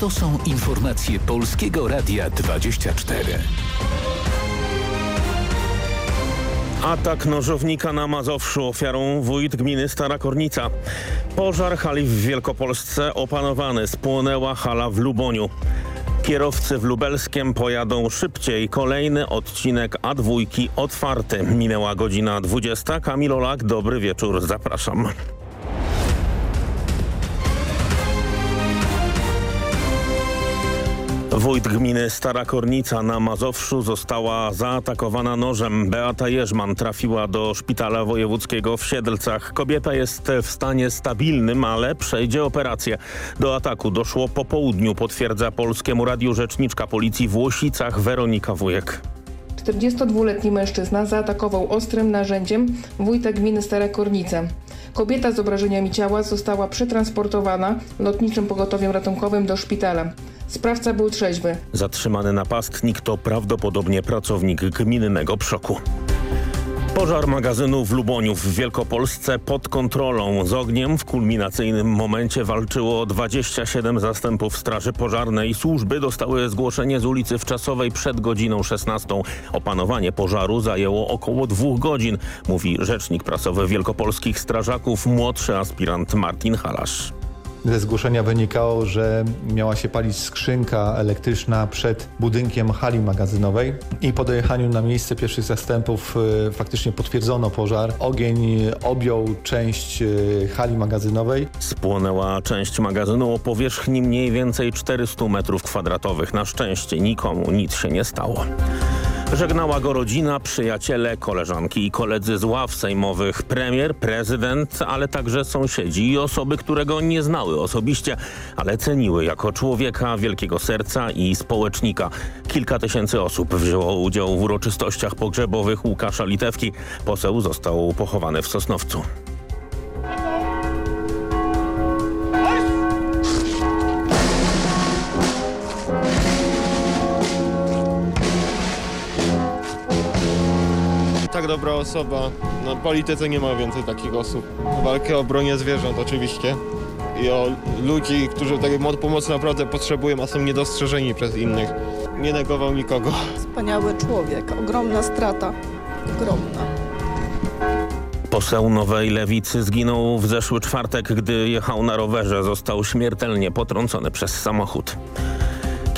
To są informacje Polskiego Radia 24. Atak nożownika na Mazowszu ofiarą wójt gminy Stara Kornica. Pożar hali w Wielkopolsce opanowany. Spłonęła hala w Luboniu. Kierowcy w Lubelskiem pojadą szybciej. Kolejny odcinek A2 otwarty. Minęła godzina 20. Kamil Olak, dobry wieczór. Zapraszam. Wójt gminy Stara Kornica na Mazowszu została zaatakowana nożem. Beata Jerzman trafiła do szpitala wojewódzkiego w Siedlcach. Kobieta jest w stanie stabilnym, ale przejdzie operację. Do ataku doszło po południu, potwierdza Polskiemu Radiu rzeczniczka policji w Łosicach Weronika Wujek. 42-letni mężczyzna zaatakował ostrym narzędziem wójta gminy Stara Kornica. Kobieta z obrażeniami ciała została przetransportowana lotniczym pogotowiem ratunkowym do szpitala. Sprawca był trzeźwy. Zatrzymany napastnik to prawdopodobnie pracownik gminnego przoku. Pożar magazynu w Luboniu w Wielkopolsce pod kontrolą. Z ogniem w kulminacyjnym momencie walczyło 27 zastępów Straży Pożarnej. Służby dostały zgłoszenie z ulicy Wczasowej przed godziną 16. Opanowanie pożaru zajęło około dwóch godzin, mówi rzecznik prasowy wielkopolskich strażaków, młodszy aspirant Martin Halasz. Ze zgłoszenia wynikało, że miała się palić skrzynka elektryczna przed budynkiem hali magazynowej i po dojechaniu na miejsce pierwszych zastępów y, faktycznie potwierdzono pożar. Ogień objął część y, hali magazynowej. Spłonęła część magazynu o powierzchni mniej więcej 400 metrów kwadratowych. Na szczęście nikomu nic się nie stało. Żegnała go rodzina, przyjaciele, koleżanki i koledzy z ław sejmowych, premier, prezydent, ale także sąsiedzi i osoby, które go nie znały osobiście, ale ceniły jako człowieka wielkiego serca i społecznika. Kilka tysięcy osób wzięło udział w uroczystościach pogrzebowych Łukasza Litewki. Poseł został pochowany w Sosnowcu. Dobra osoba. No, w polityce nie ma więcej takich osób. Walkę o bronię zwierząt oczywiście i o ludzi, którzy takiej pomocy naprawdę potrzebują, a są niedostrzeżeni przez innych. Nie negował nikogo. Wspaniały człowiek, ogromna strata, ogromna. Poseł Nowej Lewicy zginął w zeszły czwartek, gdy jechał na rowerze. Został śmiertelnie potrącony przez samochód.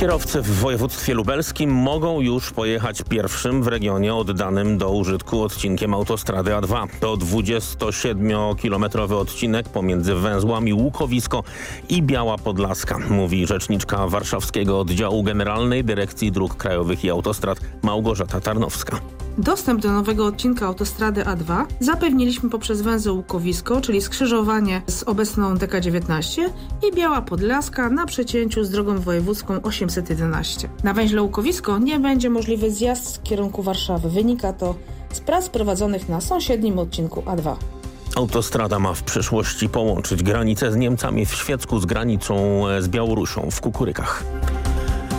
Kierowcy w województwie lubelskim mogą już pojechać pierwszym w regionie oddanym do użytku odcinkiem autostrady A2. To 27-kilometrowy odcinek pomiędzy węzłami Łukowisko i Biała Podlaska, mówi rzeczniczka warszawskiego oddziału Generalnej Dyrekcji Dróg Krajowych i Autostrad Małgorzata Tarnowska. Dostęp do nowego odcinka autostrady A2 zapewniliśmy poprzez węzeł Łukowisko, czyli skrzyżowanie z obecną DK19 i Biała Podlaska na przecięciu z drogą wojewódzką 811. Na węźle Łukowisko nie będzie możliwy zjazd z kierunku Warszawy. Wynika to z prac prowadzonych na sąsiednim odcinku A2. Autostrada ma w przyszłości połączyć granicę z Niemcami w Świecku z granicą z Białorusią w Kukurykach.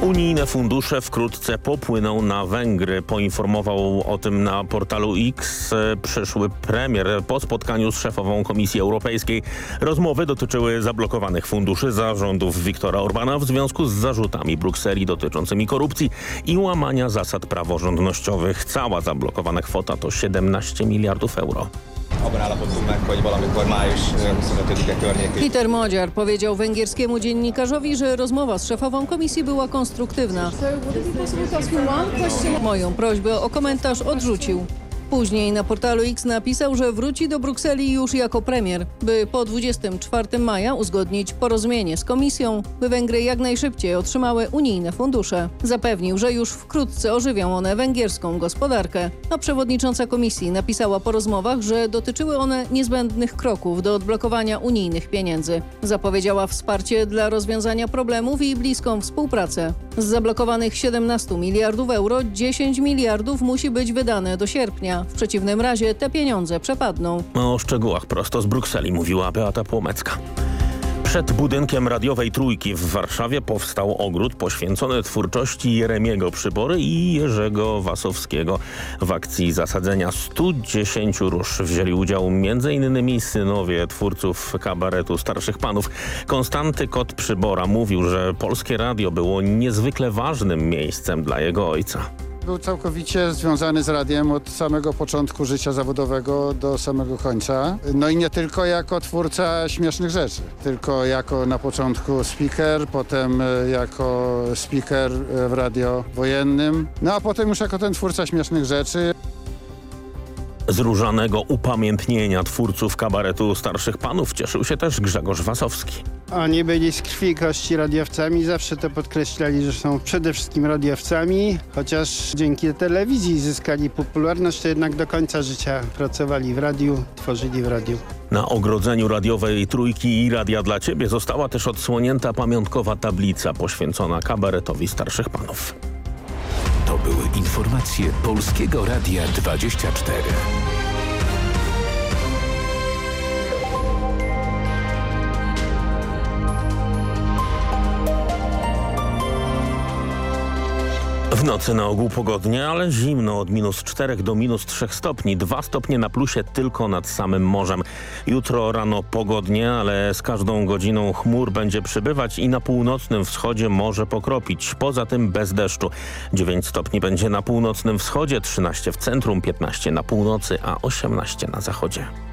Unijne fundusze wkrótce popłyną na Węgry. Poinformował o tym na portalu X przyszły premier po spotkaniu z szefową Komisji Europejskiej. Rozmowy dotyczyły zablokowanych funduszy zarządów Viktora Orbana w związku z zarzutami Brukseli dotyczącymi korupcji i łamania zasad praworządnościowych. Cała zablokowana kwota to 17 miliardów euro. Abban állapodtunk meg, hogy valamikor május 25-e környékén. Peter Modziar powiedział węgierskiemu dziennikarzowi, że rozmowa z szefową komisji była konstruktywna. Moją prośbę o komentarz odrzucił. Później na portalu X napisał, że wróci do Brukseli już jako premier, by po 24 maja uzgodnić porozumienie z komisją, by Węgry jak najszybciej otrzymały unijne fundusze. Zapewnił, że już wkrótce ożywią one węgierską gospodarkę, a przewodnicząca komisji napisała po rozmowach, że dotyczyły one niezbędnych kroków do odblokowania unijnych pieniędzy. Zapowiedziała wsparcie dla rozwiązania problemów i bliską współpracę. Z zablokowanych 17 miliardów euro 10 miliardów musi być wydane do sierpnia. W przeciwnym razie te pieniądze przepadną. O szczegółach prosto z Brukseli mówiła Beata Płomecka. Przed budynkiem radiowej Trójki w Warszawie powstał ogród poświęcony twórczości Jeremiego Przybory i Jerzego Wasowskiego. W akcji zasadzenia 110 róż wzięli udział m.in. synowie twórców kabaretu Starszych Panów. Konstanty Kot Przybora mówił, że Polskie Radio było niezwykle ważnym miejscem dla jego ojca. Był całkowicie związany z radiem od samego początku życia zawodowego do samego końca. No i nie tylko jako twórca śmiesznych rzeczy, tylko jako na początku speaker, potem e, jako speaker e, w radio wojennym, no a potem już jako ten twórca śmiesznych rzeczy. Z różanego upamiętnienia twórców kabaretu Starszych Panów cieszył się też Grzegorz Wasowski. Oni byli z krwi i kości radiowcami, zawsze to podkreślali, że są przede wszystkim radiowcami, chociaż dzięki telewizji zyskali popularność, to jednak do końca życia pracowali w radiu, tworzyli w radiu. Na ogrodzeniu radiowej Trójki i Radia dla Ciebie została też odsłonięta pamiątkowa tablica poświęcona kabaretowi Starszych Panów. To były informacje Polskiego Radia 24. W nocy na ogół pogodnie, ale zimno od minus 4 do minus 3 stopni. 2 stopnie na plusie tylko nad samym morzem. Jutro rano pogodnie, ale z każdą godziną chmur będzie przybywać i na północnym wschodzie może pokropić. Poza tym bez deszczu. 9 stopni będzie na północnym wschodzie, 13 w centrum, 15 na północy, a 18 na zachodzie.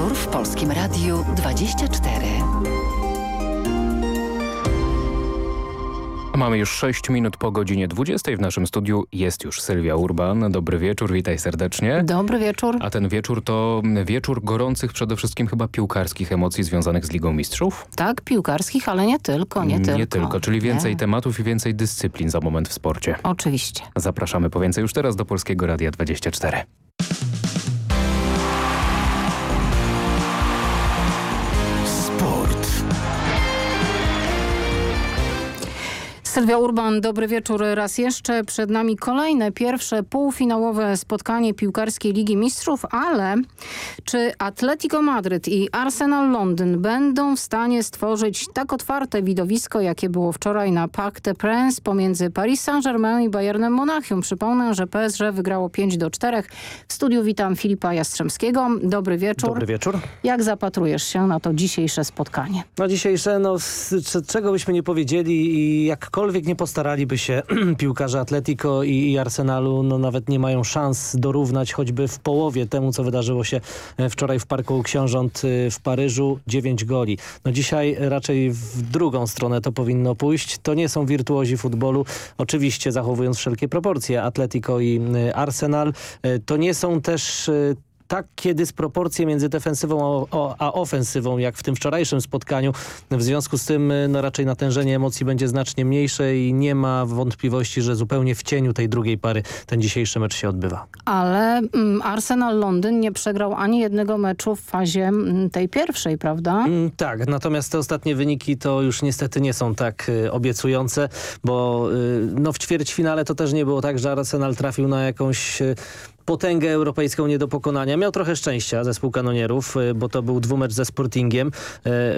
Wieczór w Polskim Radiu 24. Mamy już 6 minut po godzinie 20. W naszym studiu jest już Sylwia Urban. Dobry wieczór, witaj serdecznie. Dobry wieczór. A ten wieczór to wieczór gorących przede wszystkim chyba piłkarskich emocji związanych z Ligą Mistrzów? Tak, piłkarskich, ale nie tylko, nie, nie tylko. Nie tylko, czyli więcej nie. tematów i więcej dyscyplin za moment w sporcie. Oczywiście. Zapraszamy po więcej już teraz do Polskiego Radia 24. Sylwia Urban, dobry wieczór raz jeszcze. Przed nami kolejne, pierwsze półfinałowe spotkanie piłkarskiej Ligi Mistrzów, ale czy Atletico Madryt i Arsenal Londyn będą w stanie stworzyć tak otwarte widowisko, jakie było wczoraj na Parc des Princes pomiędzy Paris Saint-Germain i Bayernem Monachium? Przypomnę, że PSG wygrało 5 do 4. W studiu witam Filipa Jastrzębskiego. Dobry wieczór. Dobry wieczór. Jak zapatrujesz się na to dzisiejsze spotkanie? No dzisiejsze, no z, czego byśmy nie powiedzieli i jakkolwiek nie postaraliby się piłkarze Atletico i, i, Arsenalu, no nawet nie mają szans dorównać choćby w połowie temu, co wydarzyło się wczoraj w Parku Książąt w Paryżu. 9 goli. No dzisiaj raczej w drugą stronę to powinno pójść. To nie są wirtuozi futbolu, oczywiście zachowując wszelkie proporcje Atletico i Arsenal. To nie są też takie dysproporcje między defensywą a, ofensywą, jak w tym wczorajszym spotkaniu. W związku z tym no, raczej natężenie emocji będzie znacznie mniejsze i nie ma wątpliwości, że zupełnie w cieniu tej drugiej pary ten dzisiejszy mecz się odbywa. Ale mm, Arsenal Londyn nie przegrał ani jednego meczu w fazie mm, tej pierwszej, prawda? Mm, tak, natomiast te ostatnie wyniki to już niestety nie są tak y, obiecujące, bo y, no, w ćwierćfinale to też nie było tak, że Arsenal trafił na jakąś y, potęgę europejską nie do pokonania. Miał trochę szczęścia zespół kanonierów, bo to był dwumecz ze Sportingiem.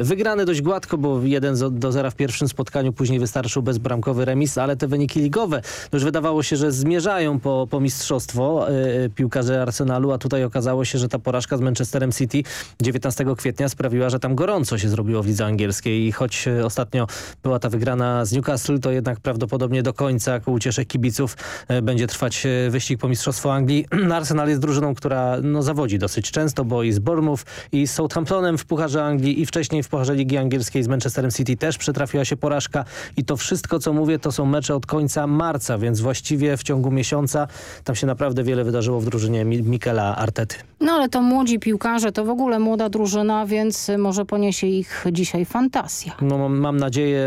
Wygrany dość gładko, bo 1 do 0 w pierwszym spotkaniu, później wystarczył bezbramkowy remis, ale te wyniki ligowe już wydawało się, że zmierzają po, po mistrzostwo piłkarze Arsenalu, a tutaj okazało się, że ta porażka z Manchesterem City 19 kwietnia sprawiła, że tam gorąco się zrobiło w lidze angielskiej i choć ostatnio była ta wygrana z Newcastle, to jednak prawdopodobnie do końca ku ucieszek kibiców będzie trwać wyścig po mistrzostwo Anglii. Arsenal jest drużyną, która no, zawodzi dosyć często, bo i z Bournemouth i z Southamptonem w Pucharze Anglii i wcześniej w Pucharze Ligi Angielskiej z Manchesterem City też przytrafiła się porażka i to wszystko, co mówię, to są mecze od końca marca, więc właściwie w ciągu miesiąca tam się naprawdę wiele wydarzyło w drużynie Mikela Artety. No ale to młodzi piłkarze, to w ogóle młoda drużyna, więc może poniesie ich dzisiaj fantazja. No mam nadzieję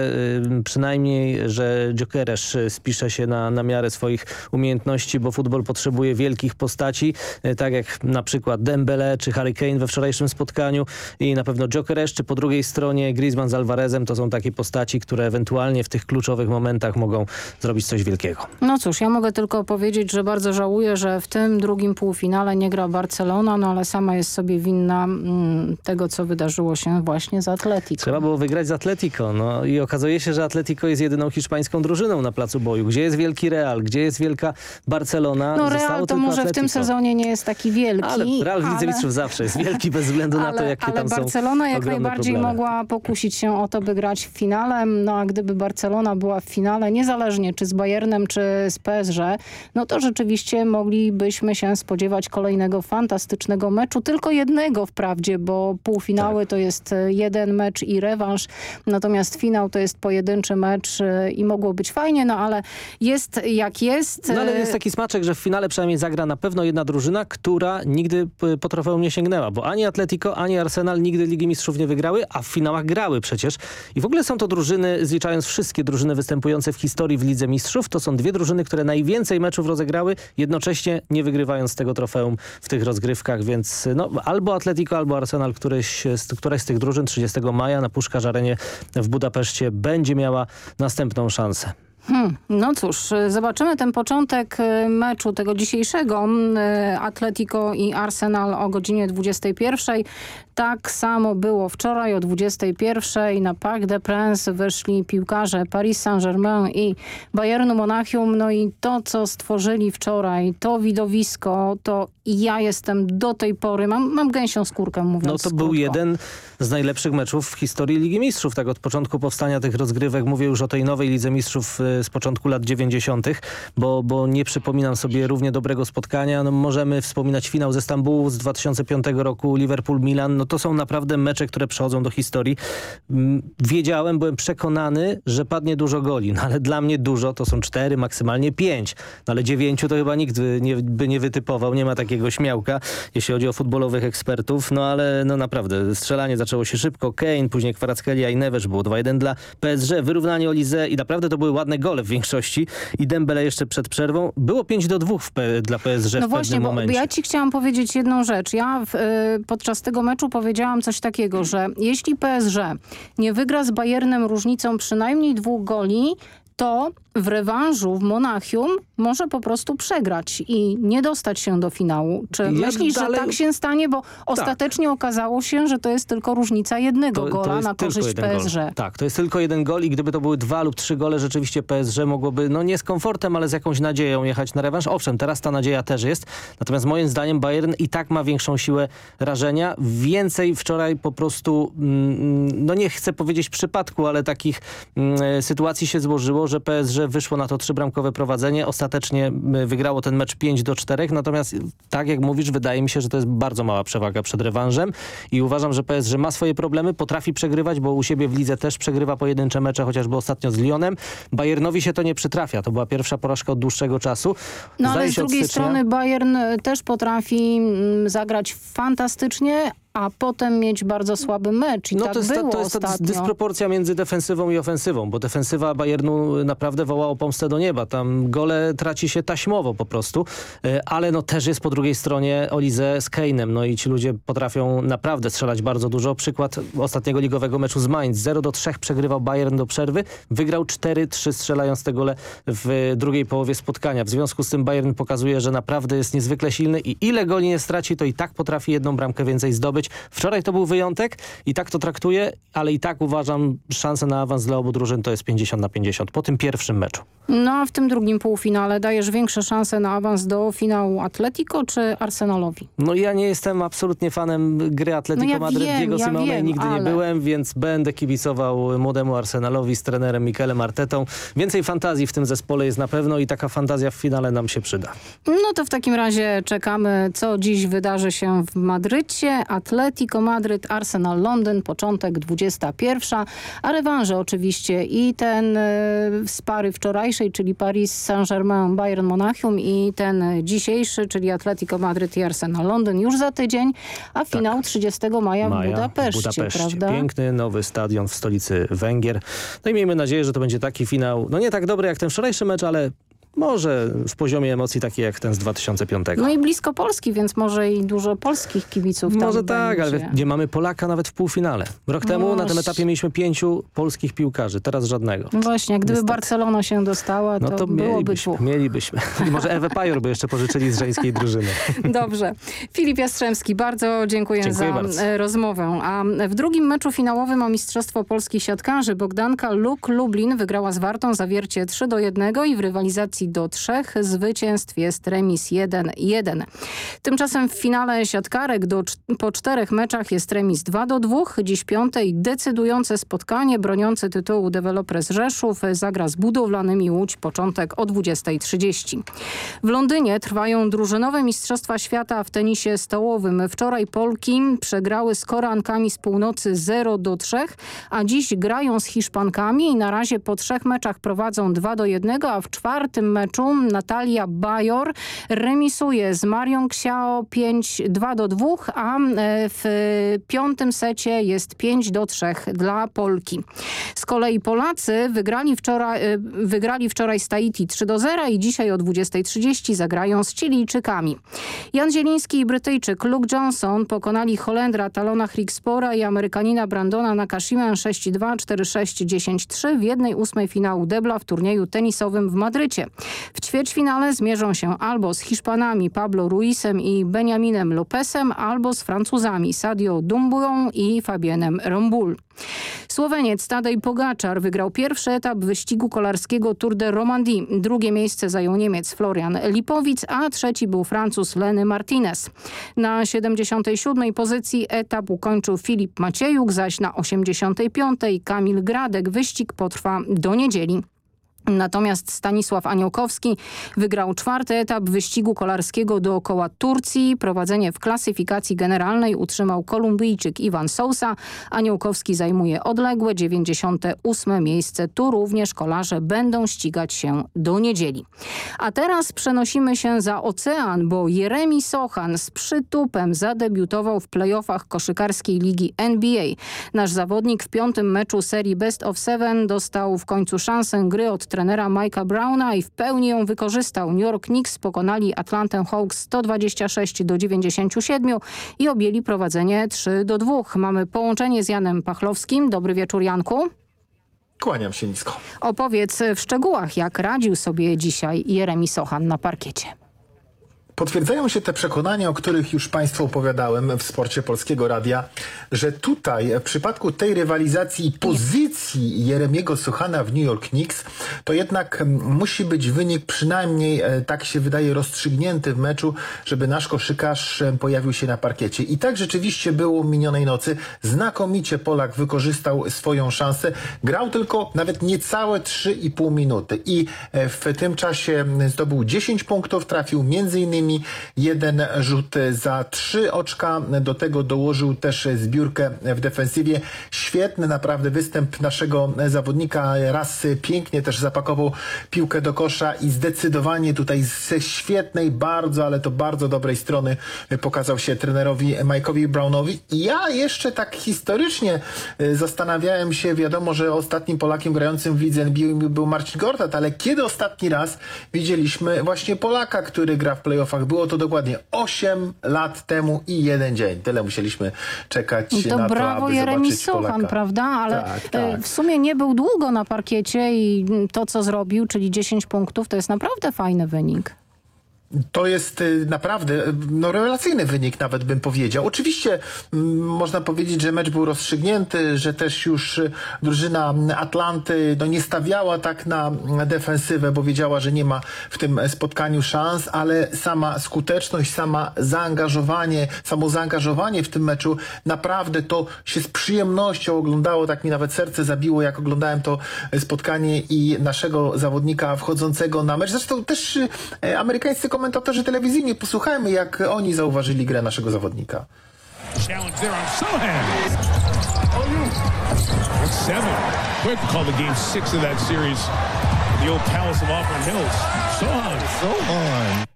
y, przynajmniej, że Jokeresz spisze się na, na miarę swoich umiejętności, bo futbol potrzebuje wielkich postaci, e, tak jak na przykład Dembele czy Harry Kane we wczorajszym spotkaniu i na pewno Jokeres, czy po drugiej stronie Griezmann z Alvarezem to są takie postaci, które ewentualnie w tych kluczowych momentach mogą zrobić coś wielkiego. No cóż, ja mogę tylko powiedzieć, że bardzo żałuję, że w tym drugim półfinale nie gra Barcelona, no ale sama jest sobie winna mm, tego, co wydarzyło się właśnie z Atletico. Trzeba było wygrać z Atletico, no i okazuje się, że Atletico jest jedyną hiszpańską drużyną na placu boju. Gdzie jest wielki Real? Gdzie jest wielka Barcelona? No Zostało Real to tylko może Atletico. w tym sezonie nie jest taki wielki. Ale Real ale- Mistrzów zawsze jest wielki bez względu na to, ale, jakie ale tam są Barcelona jak najbardziej problemy. mogła pokusić się o to, by grać w finale. No a gdyby Barcelona była w finale, niezależnie czy z Bayernem, czy z PSG, no to rzeczywiście moglibyśmy się spodziewać kolejnego fantastycznego meczu. Tylko jednego wprawdzie, bo półfinały Tak. to jest e, jeden mecz i rewanż, natomiast finał to jest pojedynczy mecz e, i mogło być fajnie, no ale jest jak jest. No ale E, jest taki smaczek, że w finale przynajmniej zagra na pewno jedna drużyna, która nigdy po trofeum nie sięgnęła, bo ani Atletico, ani Arsenal nigdy Ligi Mistrzów nie wygrały, a w finałach grały przecież. I w ogóle są to drużyny, zliczając wszystkie drużyny występujące w historii w Lidze Mistrzów, to są dwie drużyny, które najwięcej meczów rozegrały, jednocześnie nie wygrywając tego trofeum w tych rozgrywkach, więc no, albo Atletico, albo Arsenal, któryś, któraś z tych drużyn 30 maja na Puszkarz Arenie w Budapeszcie będzie miała następną szansę. Hmm, no cóż, zobaczymy ten początek y, meczu tego dzisiejszego y, Atletico i Arsenal o godzinie 21. Tak samo było wczoraj o 21. Na Parc des Princes wyszli piłkarze Paris Saint-Germain i Bayernu Monachium. No i to, co stworzyli wczoraj, to widowisko, to ja jestem do tej pory, mam, mam gęsią skórkę mówiąc No to był krótko. jeden z najlepszych meczów w historii Ligi Mistrzów. Tak od początku powstania tych rozgrywek mówię już o tej nowej Lidze Mistrzów y, z początku lat 90., bo, bo nie przypominam sobie równie dobrego spotkania. No, możemy wspominać finał ze Stambułu z 2005 roku, Liverpool-Milan. No to są naprawdę mecze, które przechodzą do historii. Mm, Wiedziałem, byłem przekonany, że padnie dużo goli, no ale dla mnie dużo to są cztery, maksymalnie pięć. No ale dziewięciu to chyba nikt by nie, by nie wytypował, nie ma takiego śmiałka, jeśli chodzi o futbolowych ekspertów, no ale no naprawdę, strzelanie zaczęło się szybko, Kane, później Kwarackelia i Neves, było 2-1 dla PSG, wyrównanie Olize i naprawdę to były ładne gole w większości i Dembele jeszcze przed przerwą. Było 5 do 2 w P dla PSG No w właśnie, pewnym bo momencie. ja ci chciałam powiedzieć jedną rzecz. Ja w, y, podczas tego meczu powiedziałam coś takiego, że jeśli PSG nie wygra z Bayernem różnicą przynajmniej dwóch goli, to w rewanżu w Monachium może po prostu przegrać i nie dostać się do finału. Czy Ja myślisz, dalej- że tak się stanie? Bo ostatecznie okazało się, że to jest tylko różnica jednego gola jest na korzyść PSG. Gol. Tak, to jest tylko jeden gol i gdyby to były dwa lub trzy gole, rzeczywiście PSG mogłoby, no nie z komfortem, ale z jakąś nadzieją jechać na rewanż. Owszem, teraz ta nadzieja też jest, natomiast moim zdaniem Bayern i tak ma większą siłę rażenia. Więcej wczoraj po prostu, mm, no nie chcę powiedzieć przypadku, ale takich mm, e, sytuacji się złożyło, że PSG wyszło na to trzybramkowe prowadzenie. Ostatecznie mm, wygrało ten mecz 5 do 4, natomiast tak jak mówisz, wydaje mi się, że to jest bardzo mała przewaga przed rewanżem i uważam, że PSG ma swoje problemy, potrafi przegrywać, bo u siebie w lidze też przegrywa pojedyncze mecze, chociażby ostatnio z Lyonem. Bayernowi się to nie przytrafia. To była pierwsza porażka od dłuższego czasu. No Zdaje ale z drugiej stycznia- strony Bayern y, też potrafi mm, zagrać fantastycznie, a potem mieć bardzo słaby mecz. I No tak to jest, ta, było to jest ta ostatnio. dysproporcja między defensywą i ofensywą, bo defensywa Bayernu naprawdę woła o pomstę do nieba. Tam gole traci się taśmowo po prostu, E, ale no też jest po drugiej stronie Olize z Kane'em. No i ci ludzie potrafią naprawdę strzelać bardzo dużo. Przykład ostatniego ligowego meczu z Mainz. 0 do 3 przegrywał Bayern do przerwy. Wygrał 4-3 strzelając te gole w drugiej połowie spotkania. W związku z tym Bayern pokazuje, że naprawdę jest niezwykle silny i ile goli nie straci, to i tak potrafi jedną bramkę więcej zdobyć. Wczoraj to był wyjątek i tak to traktuję, ale i tak uważam, szanse na awans dla obu drużyn to jest 50 na 50 po tym pierwszym meczu. No a w tym drugim półfinale dajesz większe szanse na awans do finału Atletico czy Arsenalowi? No ja nie jestem absolutnie fanem gry Atletico No ja Madryt wiem, Diego ja Simeone wiem, nigdy ale- nie byłem, więc będę kibicował młodemu Arsenalowi z trenerem Mikelem Artetą. Więcej fantazji w tym zespole jest na pewno i taka fantazja w finale nam się przyda. No to w takim razie czekamy, co dziś wydarzy się w Madrycie. Atletico Madryt, Arsenal Londyn, początek 21, a rewanże oczywiście i ten e, z pary wczorajszej, czyli Paris Saint-Germain, Bayern Monachium i ten dzisiejszy, czyli Atletico Madryt i Arsenal Londyn już za tydzień, a finał 30 maja, w Maja Budapeszcie, w Budapeszcie. prawda? Piękny, nowy stadion w stolicy Węgier. No i miejmy nadzieję, że to będzie taki finał, no nie tak dobry jak ten wczorajszy mecz, ale może w poziomie emocji taki jak ten z 2005. No i blisko Polski, więc może i dużo polskich kibiców tam Może tak, będzie. ale nie mamy Polaka nawet w półfinale. Rok temu No na tym etapie mieliśmy pięciu polskich piłkarzy, teraz żadnego. No Właśnie, gdyby Niestety. Barcelona się dostała, to, No to byłoby mielibyśmy, dwóch. mielibyśmy. I może Ewę Pajor by jeszcze pożyczyli z żeńskiej drużyny. Dobrze. Filip Jastrzębski, bardzo dziękuję, Dziękuję za bardzo. e, rozmowę. A w drugim meczu finałowym o Mistrzostwo Polskich Siatkarzy Bogdanka Luk Lublin wygrała z Wartą zawiercie 3 do 1 i w rywalizacji do 3 zwycięstw jest remis 1-1. Tymczasem w finale siatkarek do, po czterech meczach jest remis 2 do 2. Dziś piąte i decydujące spotkanie broniący tytułu Developers Rzeszów zagra z budowlanymi Łódź początek o 20.30. W Londynie trwają drużynowe Mistrzostwa Świata w tenisie stołowym. Wczoraj Polki przegrały z Koreankami z północy 0 do 3, a dziś grają z Hiszpankami i na razie po trzech meczach prowadzą 2 do 1, a w czwartym meczu Natalia Bajor remisuje z Marią Xiao 5 2 do 2, a e, w piątym secie jest 5 do 3 dla Polki. Z kolei Polacy wygrali wczoraj, e, wygrali wczoraj z Tahiti 3 do 0 i dzisiaj o 20.30 zagrają z Chilijczykami. Jan Zieliński i Brytyjczyk Luke Johnson pokonali Holendra Talona Hrikspora i Amerykanina Brandona Nakashima 6-2, 4-6, 10-3 w jednej ósmej finału debla w turnieju tenisowym w Madrycie. W ćwierćfinale zmierzą się albo z Hiszpanami Pablo Ruizem i Benjaminem Lopezem, albo z Francuzami Sadio Dumbują i Fabienem Rombul. Słoweniec Tadej Pogaczar wygrał pierwszy etap wyścigu kolarskiego Tour de Romandie. Drugie miejsce zajął Niemiec Florian Lipowic, a trzeci był Francuz Leny Martinez. Na 77. pozycji etap ukończył Filip Maciejuk, zaś na 85. Kamil Gradek. Wyścig potrwa do niedzieli. Natomiast Stanisław Aniołkowski wygrał czwarty etap wyścigu kolarskiego dookoła Turcji. Prowadzenie w klasyfikacji generalnej utrzymał Kolumbijczyk Iwan Sousa. Aniołkowski zajmuje odległe 98 miejsce. Tu również kolarze będą ścigać się do niedzieli. A teraz przenosimy się za ocean, bo Jeremi Sochan z przytupem zadebiutował w playoffach koszykarskiej ligi NBA. Nasz zawodnik w piątym meczu serii Best of Seven dostał w końcu szansę gry od trenera Mike'a Browna i w pełni ją wykorzystał. New York Knicks pokonali Atlantę Hawks 126 do 97 i objęli prowadzenie 3 do 2. Mamy połączenie z Janem Pachlowskim. Dobry wieczór Janku. Kłaniam się nisko. Opowiedz w szczegółach, jak radził sobie dzisiaj Jeremi Sochan na parkiecie. Potwierdzają się te przekonania, o których już Państwu opowiadałem w sporcie Polskiego Radia, że tutaj w przypadku tej rywalizacji pozycji Jeremiego Suchana w New York Knicks, to jednak mm, musi być wynik przynajmniej, e, tak się wydaje, rozstrzygnięty w meczu, żeby nasz koszykarz e, pojawił się na parkiecie. I tak rzeczywiście było minionej nocy. Znakomicie Polak wykorzystał swoją szansę. Grał tylko nawet niecałe 3,5 minuty i e, w tym czasie zdobył 10 punktów, trafił między innymi jeden rzut za trzy oczka. Do tego dołożył też zbiórkę w defensywie. Świetny naprawdę występ naszego zawodnika. Raz pięknie też zapakował piłkę do kosza i zdecydowanie tutaj ze świetnej, bardzo, ale to bardzo dobrej strony pokazał się trenerowi Mike'owi Brownowi. Ja jeszcze tak historycznie e, zastanawiałem się, wiadomo, że ostatnim Polakiem grającym w lidze NBA był Marcin Gortat, ale kiedy ostatni raz widzieliśmy właśnie Polaka, który gra w Było to dokładnie 8 lat temu i jeden dzień. Tyle musieliśmy czekać I to na to, brawo aby Jeremi Sochan, Polaka. prawda? Ale Tak, e, tak. w sumie nie był długo na parkiecie i to, co zrobił, czyli 10 punktów, to jest naprawdę fajny wynik. To jest y, naprawdę y, no, rewelacyjny wynik, nawet bym powiedział. Oczywiście mm, można powiedzieć, że mecz był rozstrzygnięty, że też już y, drużyna Atlanty no, nie stawiała tak na mm, defensywę, bo wiedziała, że nie ma w tym spotkaniu szans, ale sama skuteczność, sama zaangażowanie, samo zaangażowanie w tym meczu naprawdę to się z przyjemnością oglądało. Tak mi nawet serce zabiło, jak oglądałem to spotkanie i naszego zawodnika wchodzącego na mecz. Zresztą też y, amerykańscy komentatorzy telewizyjni, posłuchajmy jak oni zauważyli grę naszego zawodnika. Challenge there on Sohan. It's seven. Quick to call the game six of that series. The old Palace of Auburn Hills. Sohan. Sohan.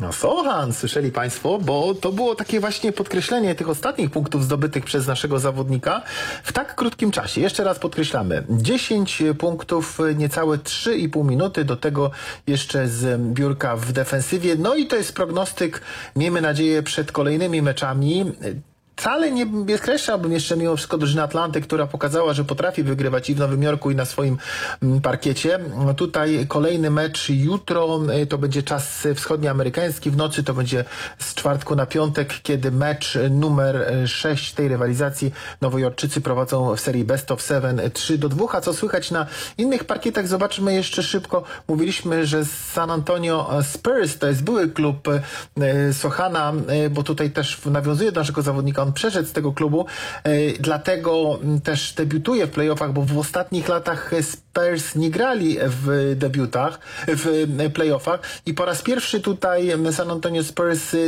No Sohan, słyszeli Państwo, bo to było takie właśnie podkreślenie tych ostatnich punktów zdobytych przez naszego zawodnika w tak krótkim czasie. Jeszcze raz podkreślamy. 10 punktów, niecałe 3,5 minuty, do tego jeszcze z biurka w defensywie. No i to jest prognostyk, miejmy nadzieję, przed kolejnymi meczami wcale nie, nie skreślałbym jeszcze mimo wszystko drużyny Atlanty, która pokazała, że potrafi wygrywać i w Nowym Jorku i na swoim mm, parkiecie. Tutaj kolejny mecz jutro, y, to będzie czas wschodnioamerykański, w nocy to będzie z czwartku na piątek, kiedy mecz numer 6 tej rywalizacji. Nowojorczycy prowadzą w serii Best of Seven 3 do 2, a co słychać na innych parkietach? Zobaczmy jeszcze szybko. Mówiliśmy, że San Antonio Spurs to jest były klub y, Sochana, y, bo tutaj też nawiązuje do naszego zawodnika on przeszedł z tego klubu, e, dlatego też debiutuje w playoffach, bo w ostatnich latach Spurs nie grali w debiutach, w playoffach i po raz pierwszy tutaj San Antonio Spurs e,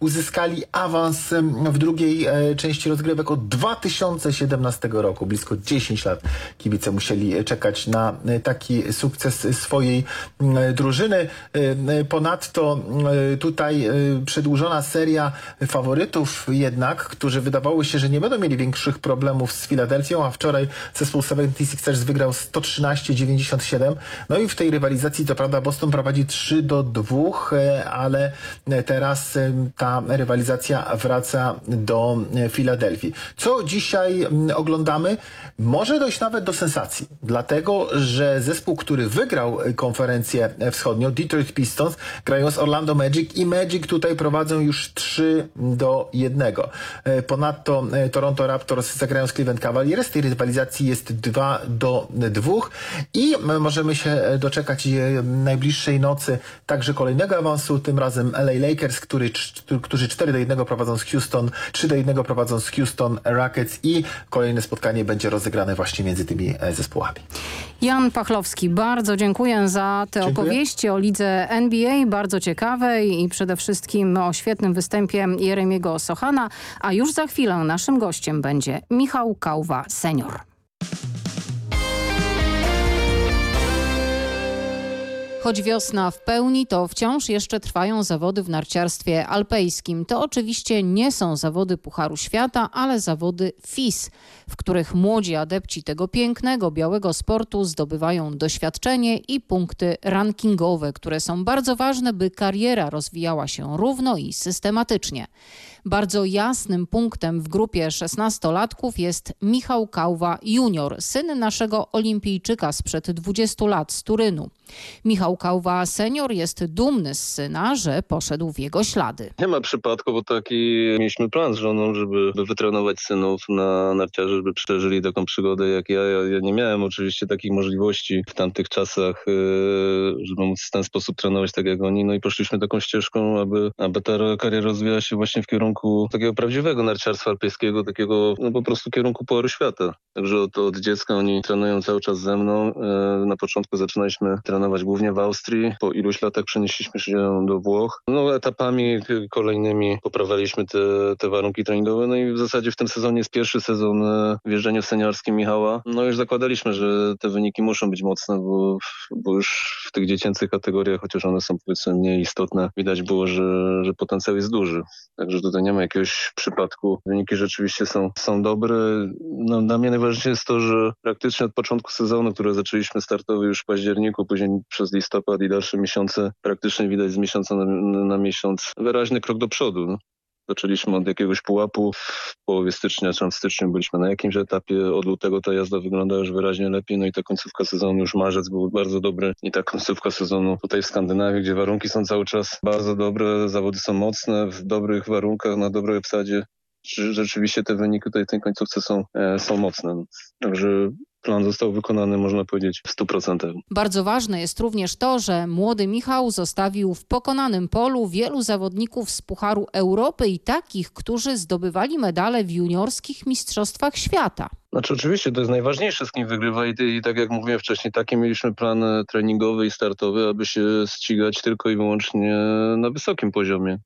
uzyskali awans w drugiej e, części rozgrywek od 2017 roku. Blisko 10 lat kibice musieli czekać na taki sukces swojej drużyny. Ponadto tutaj przedłużona seria faworytów jednak, którzy wydawało się, że nie będą mieli większych problemów z Filadelfią, a wczoraj zespół 76ers wygrał 113-97. No i w tej rywalizacji to prawda Boston prowadzi 3 do 2, e, ale teraz e, ta rywalizacja wraca do e, Filadelfii. Co dzisiaj oglądamy? Może dojść nawet do sensacji, dlatego że zespół, który wygrał konferencję wschodnią, Detroit Pistons, grają z Orlando Magic i Magic tutaj prowadzą już 3 do 1. E, ponadto Toronto Raptors zagrają z Cleveland Cavaliers. Tej rywalizacji jest 2 do 2 i możemy się e, doczekać najbliższej nocy także kolejnego awansu, tym razem LA Lakers, który, którzy 4 do 1 prowadzą z Houston, 3 do 1 prowadzą z Houston Rockets i kolejne spotkanie będzie rozegrane właśnie między tymi zespołami. Jan Pachlowski, bardzo dziękuję za te dziękuję. opowieści o lidze NBA, bardzo ciekawej i przede wszystkim o świetnym występie Jeremiego Sochana, a już za chwilę naszym gościem będzie Michał Kałwa senior. Choć wiosna w pełni, to wciąż jeszcze trwają zawody w narciarstwie alpejskim. To oczywiście nie są zawody Pucharu Świata, ale zawody FIS, w których młodzi adepci tego pięknego, białego sportu zdobywają doświadczenie i punkty rankingowe, które są bardzo ważne, by kariera rozwijała się równo i systematycznie. Bardzo jasnym punktem w grupie szesnastolatków jest Michał Kałwa junior, syn naszego olimpijczyka sprzed 20 lat z Turynu. Michał Kałwa senior jest dumny z syna, że poszedł w jego ślady. Nie ma przypadku, bo taki mieliśmy plan z żoną, żeby wytrenować synów na narciarze, żeby przeżyli taką przygodę jak ja. ja. ja. nie miałem oczywiście takich możliwości w tamtych czasach, y, żeby móc w ten sposób trenować tak jak oni. No i poszliśmy taką ścieżką, aby, aby ta kariera rozwijała się właśnie w kierunku takiego prawdziwego narciarstwa alpejskiego, takiego no po prostu kierunku pory świata. Także od, od dziecka oni trenują cały czas ze mną. Y, na początku zaczynaliśmy trenować głównie w Austrii. Po iluś latach przenieśliśmy się do Włoch. No etapami kolejnymi poprawiliśmy te, te warunki treningowe. No i w zasadzie w tym sezonie jest pierwszy sezon e, w jeżdżeniu seniorskim Michała. No już zakładaliśmy, że te wyniki muszą być mocne, bo, bo już w tych dziecięcych kategoriach, chociaż one są powiedzmy mniej istotne, widać było, że, że potencjał jest duży. Także tutaj nie ma jakiegoś przypadku. Wyniki rzeczywiście są, są dobre. No, dla mnie najważniejsze jest to, że praktycznie od początku sezonu, który zaczęliśmy startowy już w październiku, później przez listopad i dalsze miesiące, praktycznie widać z miesiąca na, na miesiąc wyraźny krok do przodu. No. Zaczęliśmy od jakiegoś pułapu, w połowie stycznia, czy w styczniu byliśmy na jakimś etapie, od lutego ta jazda wygląda już wyraźnie lepiej, no i ta końcówka sezonu, już marzec był bardzo dobry i ta końcówka sezonu tutaj w Skandynawii, gdzie warunki są cały czas bardzo dobre, zawody są mocne, w dobrych warunkach, na dobrej obsadzie, rzeczywiście te wyniki tutaj w tej końcówce są, e, są mocne. Także plan został wykonany, można powiedzieć, w 100%. Bardzo ważne jest również to, że młody Michał zostawił w pokonanym polu wielu zawodników z Pucharu Europy i takich, którzy zdobywali medale w juniorskich mistrzostwach świata. Znaczy oczywiście to jest najważniejsze, z kim wygrywa i, i tak jak mówiłem wcześniej, takie mieliśmy plan treningowy i startowy, aby się ścigać tylko i wyłącznie na wysokim poziomie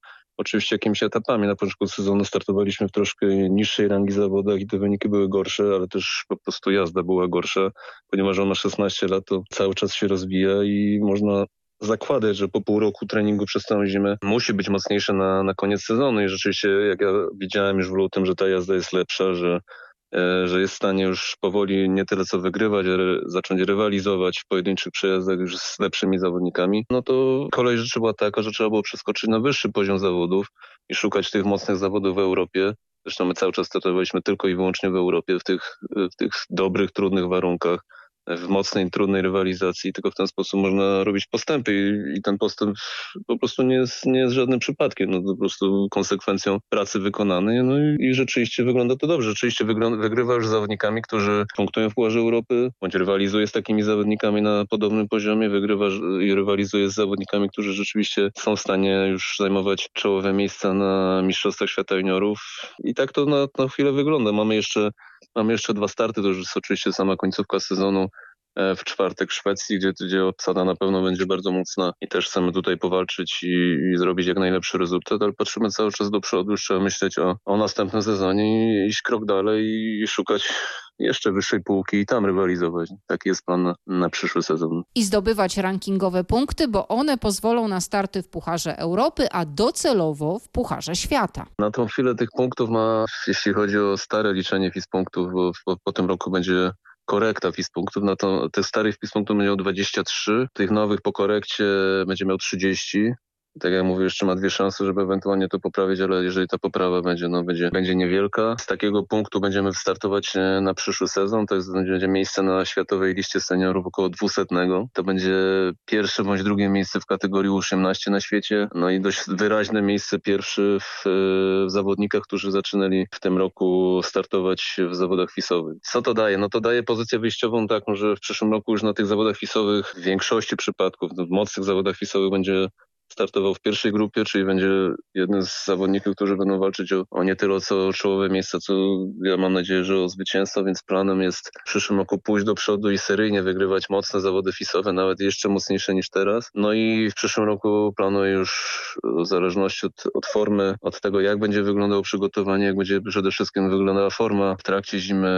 oczywiście jakimiś etapami. Na początku sezonu startowaliśmy w troszkę niższej rangi zawodach i te wyniki były gorsze, ale też po prostu jazda była gorsza, ponieważ on ma 16 lat, to cały czas się rozwija i można zakładać, że po pół roku treningu przez całą zimę musi być mocniejsze na, na koniec sezonu i rzeczywiście jak ja widziałem już w lutym, że ta jazda jest lepsza, że że jest w stanie już powoli nie tyle co wygrywać, ale zacząć rywalizować w pojedynczych przejazdach już z lepszymi zawodnikami, no to kolej rzeczy była taka, że trzeba było przeskoczyć na wyższy poziom zawodów i szukać tych mocnych zawodów w Europie. Zresztą my cały czas startowaliśmy tylko i wyłącznie w Europie, w tych, w tych dobrych, trudnych warunkach w mocnej, trudnej rywalizacji. Tylko w ten sposób można robić postępy i, i ten postęp po prostu nie jest, nie jest żadnym przypadkiem. No, po prostu konsekwencją pracy wykonanej. No i, i rzeczywiście wygląda to dobrze. Rzeczywiście wygrywa już z zawodnikami, którzy punktują w Pucharze Europy, bądź rywalizuje z takimi zawodnikami na podobnym poziomie, wygrywa i rywalizuje z zawodnikami, którzy rzeczywiście są w stanie już zajmować czołowe miejsca na Mistrzostwach Świata Juniorów. I tak to na, na chwilę wygląda. Mamy jeszcze Mamy jeszcze dwa starty, to już jest oczywiście sama końcówka sezonu w czwartek w Szwecji, gdzie, gdzie obsada na pewno będzie bardzo mocna i też chcemy tutaj powalczyć i, i, zrobić jak najlepszy rezultat, ale patrzymy cały czas do przodu, już trzeba myśleć o, o następnym sezonie i iść krok dalej i szukać jeszcze wyższej półki i tam rywalizować. Taki jest plan na, na, przyszły sezon. I zdobywać rankingowe punkty, bo one pozwolą na starty w Pucharze Europy, a docelowo w Pucharze Świata. Na tą chwilę tych punktów ma, jeśli chodzi o stare liczenie FIS punktów, bo, bo po tym roku będzie korekta FIS punktów, no to tych starych FIS punktów będzie miał 23, tych nowych po korekcie będzie miał 30, tak jak mówię, jeszcze ma dwie szanse, żeby ewentualnie to poprawić, ale jeżeli ta poprawa będzie, no będzie, będzie niewielka. Z takiego punktu będziemy startować e, na przyszły sezon. To jest, będzie miejsce na światowej liście seniorów około 200. To będzie pierwsze bądź drugie miejsce w kategorii U18 na świecie. No i dość wyraźne miejsce pierwszy w, w zawodnikach, którzy zaczynali w tym roku startować w zawodach fisowych. Co to daje? No to daje pozycję wyjściową taką, że w przyszłym roku już na tych zawodach fisowych w większości przypadków, w mocnych zawodach fisowych będzie startował w pierwszej grupie, czyli będzie jeden z zawodników, którzy będą walczyć o, o nie tyle co czołowe miejsca, co ja mam nadzieję, że o zwycięstwo, więc planem jest w przyszłym roku pójść do przodu i seryjnie wygrywać mocne zawody fisowe, nawet jeszcze mocniejsze niż teraz. No i w przyszłym roku planuję już w zależności od, od formy, od tego jak będzie wyglądało przygotowanie, jak będzie przede wszystkim wyglądała forma w trakcie zimy,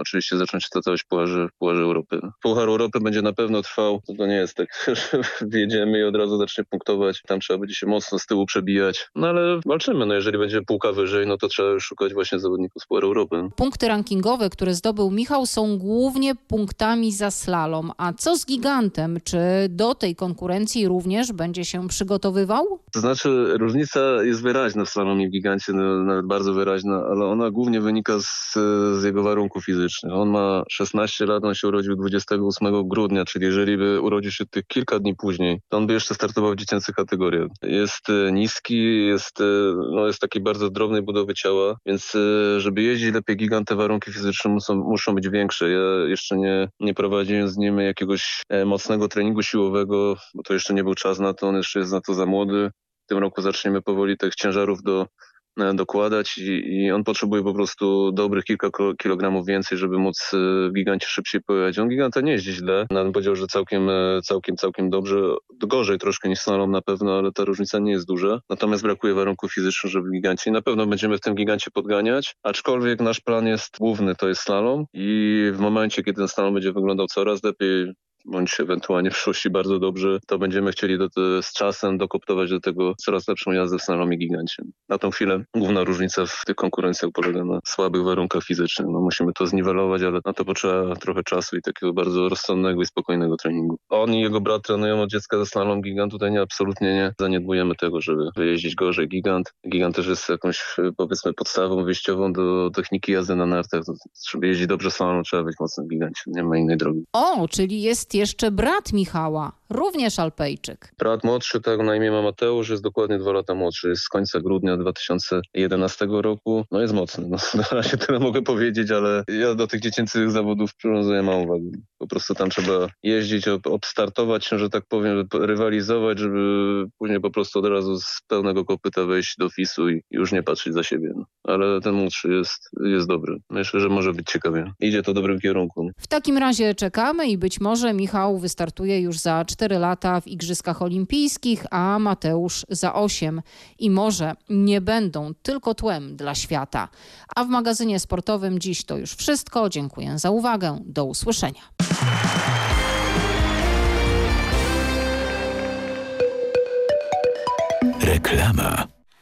oczywiście zacząć startować Pucharze, Pucharze Europy. Puchar Europy będzie na pewno trwał, to nie jest tak, że wjedziemy i od razu zacznie punktować tam trzeba będzie się mocno z tyłu przebijać. No ale walczymy, no jeżeli będzie półka wyżej, no to trzeba szukać właśnie zawodników z Pucharu Europy. Punkty rankingowe, które zdobył Michał są głównie punktami za slalom. A co z gigantem? Czy do tej konkurencji również będzie się przygotowywał? To znaczy różnica jest wyraźna w slalomie w gigancie, no, nawet bardzo wyraźna, ale ona głównie wynika z, z jego warunków fizycznych. On ma 16 lat, on się urodził 28 grudnia, czyli jeżeli by urodził się tych kilka dni później, to on by jeszcze startował w dziecięcych kategorię. Jest e, niski, jest, e, no, jest takiej bardzo drobnej budowy ciała, więc e, żeby jeździć lepiej gigant, te warunki fizyczne muszą, muszą być większe. Ja jeszcze nie, nie prowadziłem z nim jakiegoś mocnego treningu siłowego, bo to jeszcze nie był czas na to, on jeszcze jest na to za młody. W tym roku zaczniemy powoli tych ciężarów do dokładać i, i, on potrzebuje po prostu dobrych kilka kilogramów więcej, żeby móc e, w gigancie szybciej pojechać. On giganta nie jeździ źle, nawet powiedział, że całkiem, e, całkiem, całkiem dobrze, gorzej troszkę niż slalom na pewno, ale ta różnica nie jest duża. Natomiast brakuje warunków fizycznych, żeby w gigancie i na pewno będziemy w tym gigancie podganiać, aczkolwiek nasz plan jest główny, to jest slalom i w momencie, kiedy ten slalom będzie wyglądał coraz lepiej, bądź ewentualnie w przyszłości bardzo dobrze, to będziemy chcieli do, z czasem dokoptować do tego coraz lepszą jazdę w slalomie gigancie. Na tą chwilę główna różnica w tych konkurencjach polega na słabych warunkach fizycznych. No, musimy to zniwelować, ale na to potrzeba trochę czasu i takiego bardzo rozsądnego i spokojnego treningu. On i jego brat trenują od dziecka ze slalom gigant. Tutaj nie, absolutnie nie zaniedbujemy tego, żeby wyjeździć gorzej gigant. Gigant też jest jakąś powiedzmy podstawą wyjściową do techniki jazdy na nartach. Żeby jeździć dobrze slalom, trzeba być mocnym gigancie. Nie ma innej drogi. O, czyli jest jeszcze brat Michała, również Alpejczyk. Brat młodszy, tak na imię ma Mateusz, jest dokładnie dwa lata młodszy, jest z końca grudnia 2011 roku. No jest mocny, no, na razie tyle mogę powiedzieć, ale ja do tych dziecięcych zawodów przywiązuję małą wagę. Po prostu tam trzeba jeździć, obstartować się, że tak powiem, rywalizować, żeby później po prostu od razu z pełnego kopyta wejść do FIS-u i już nie patrzeć za siebie. No. Ale ten młodszy jest, jest dobry. Myślę, że może być ciekawie. Idzie to w dobrym kierunku. W takim razie czekamy i być może Michał wystartuje już za 4 4 lata w Igrzyskach Olimpijskich, a Mateusz za 8 i może nie będą tylko tłem dla świata. A w magazynie sportowym dziś to już wszystko. Dziękuję za uwagę. Do usłyszenia. Reklama.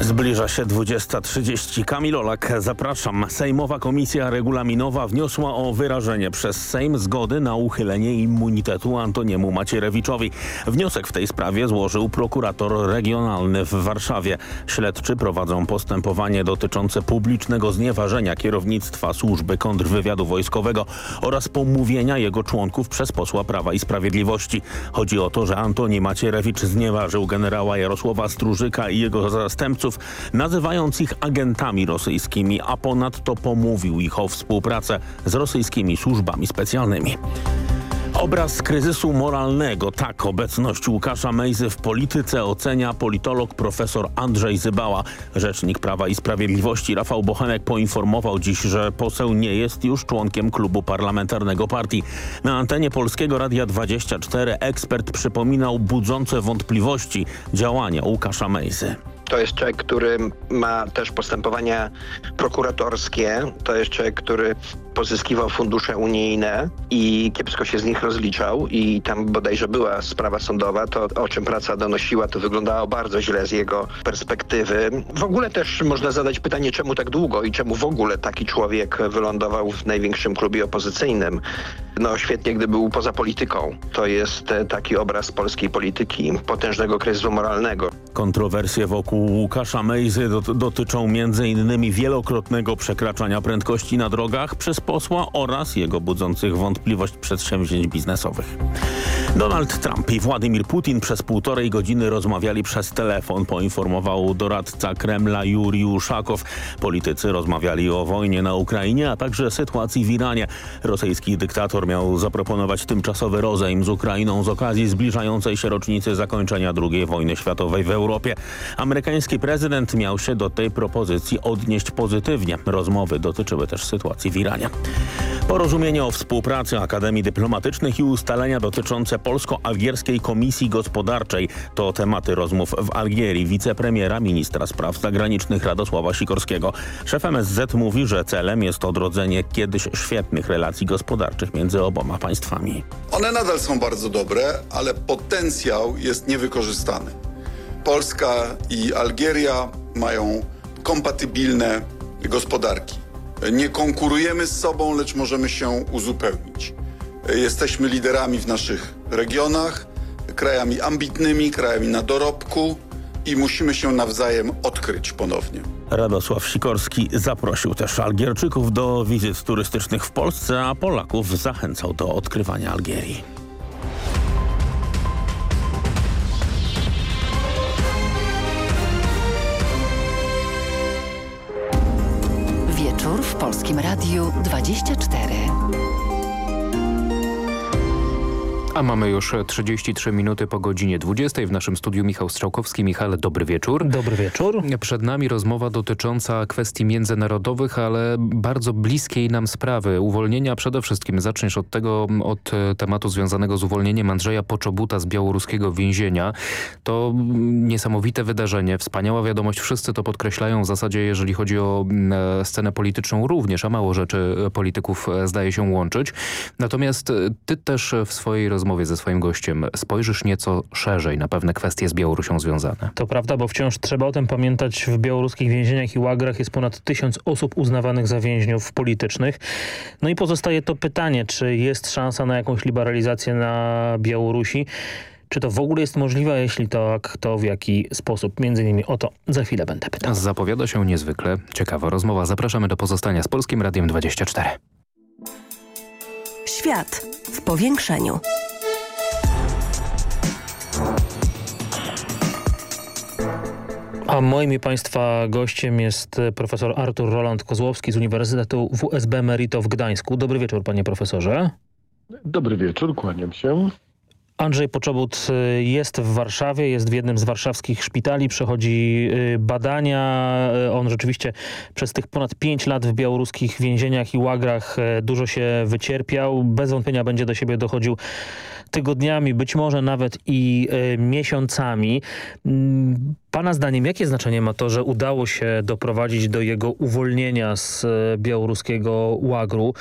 Zbliża się 20.30. Kamil Olak, zapraszam. Sejmowa Komisja Regulaminowa wniosła o wyrażenie przez Sejm zgody na uchylenie immunitetu Antoniemu Macierewiczowi. Wniosek w tej sprawie złożył prokurator regionalny w Warszawie. Śledczy prowadzą postępowanie dotyczące publicznego znieważenia kierownictwa służby kontrwywiadu wojskowego oraz pomówienia jego członków przez posła Prawa i Sprawiedliwości. Chodzi o to, że Antoni Macierewicz znieważył generała Jarosława Strużyka i jego zastępców nazywając ich agentami rosyjskimi, a ponadto pomówił ich o współpracę z rosyjskimi służbami specjalnymi. Obraz kryzysu moralnego, tak obecność Łukasza Mejzy w polityce ocenia politolog profesor Andrzej Zybała. Rzecznik Prawa i Sprawiedliwości Rafał Bochenek poinformował dziś, że poseł nie jest już członkiem klubu parlamentarnego partii. Na antenie Polskiego Radia 24 ekspert przypominał budzące wątpliwości działania Łukasza Mejzy. To jest człowiek, który ma też postępowania prokuratorskie. To jest człowiek, który pozyskiwał fundusze unijne i kiepsko się z nich rozliczał i tam bodajże była sprawa sądowa, to o czym praca donosiła, to wyglądało bardzo źle z jego perspektywy. W ogóle też można zadać pytanie, czemu tak długo i czemu w ogóle taki człowiek wylądował w największym klubie opozycyjnym. No świetnie, gdy był poza polityką. To jest taki obraz polskiej polityki, potężnego kryzysu moralnego. Kontrowersje wokół Łukasza Mejzy dotyczą m.in. wielokrotnego przekraczania prędkości na drogach przez posła oraz jego budzących wątpliwość przedsięwzięć biznesowych. Donald Trump i Władimir Putin przez półtorej godziny rozmawiali przez telefon, poinformował doradca Kremla Juri Uszakow. Politycy rozmawiali o wojnie na Ukrainie, a także sytuacji w Iranie. Rosyjski dyktator miał zaproponować tymczasowy rozejm z Ukrainą z okazji zbliżającej się rocznicy zakończenia II wojny światowej w Europie. Amerykański prezydent miał się do tej propozycji odnieść pozytywnie. Rozmowy dotyczyły też sytuacji w Iranie. Porozumienie o współpracy Akademii Dyplomatycznych i ustalenia dotyczące Polsko-Algierskiej Komisji Gospodarczej to tematy rozmów w Algierii wicepremiera ministra spraw zagranicznych Radosława Sikorskiego. Szef MSZ mówi, że celem jest odrodzenie kiedyś świetnych relacji gospodarczych między oboma państwami. One nadal są bardzo dobre, ale potencjał jest niewykorzystany. Polska i Algieria mają kompatybilne gospodarki. Nie konkurujemy z sobą, lecz możemy się uzupełnić. Jesteśmy liderami w naszych regionach, krajami ambitnymi, krajami na dorobku i musimy się nawzajem odkryć ponownie. Radosław Sikorski zaprosił też Algierczyków do wizyt turystycznych w Polsce, a Polaków zachęcał do odkrywania Algierii. Polskim Radiu 24. A mamy już 33 minuty po godzinie 20. W naszym studiu Michał Strzałkowski. Michale, dobry wieczór. Dobry wieczór. Przed nami rozmowa dotycząca kwestii międzynarodowych, ale bardzo bliskiej nam sprawy. Uwolnienia przede wszystkim. Zaczniesz od tego, od tematu związanego z uwolnieniem Andrzeja Poczobuta z białoruskiego więzienia. To niesamowite wydarzenie, wspaniała wiadomość. Wszyscy to podkreślają w zasadzie, jeżeli chodzi o scenę polityczną również, a mało rzeczy polityków zdaje się łączyć. Natomiast ty też w swojej rozmowie rozmowie ze swoim gościem spojrzysz nieco szerzej na pewne kwestie z Białorusią związane. To prawda, bo wciąż trzeba o tym pamiętać. W białoruskich więzieniach i łagrach jest ponad tysiąc osób uznawanych za więźniów politycznych. No i pozostaje to pytanie, czy jest szansa na jakąś liberalizację na Białorusi. Czy to w ogóle jest możliwe, jeśli tak, to w jaki sposób? Między innymi o to za chwilę będę pytał. Zapowiada się niezwykle ciekawa rozmowa. Zapraszamy do pozostania z Polskim Radiem 24. Świat w powiększeniu. A moim i Państwa gościem jest profesor Artur Roland Kozłowski z Uniwersytetu WSB Merito w Gdańsku. Dobry wieczór panie profesorze. Dobry wieczór, kłaniam się. Andrzej Poczobut y, jest w Warszawie, jest w jednym z warszawskich szpitali, przechodzi y, badania. On rzeczywiście przez tych ponad pięć lat w białoruskich więzieniach i łagrach dużo się wycierpiał. Bez wątpienia będzie do siebie dochodził tygodniami, być może nawet i miesiącami. Mm, Pana zdaniem, jakie znaczenie ma to, że udało się doprowadzić do jego uwolnienia z e, białoruskiego łagru?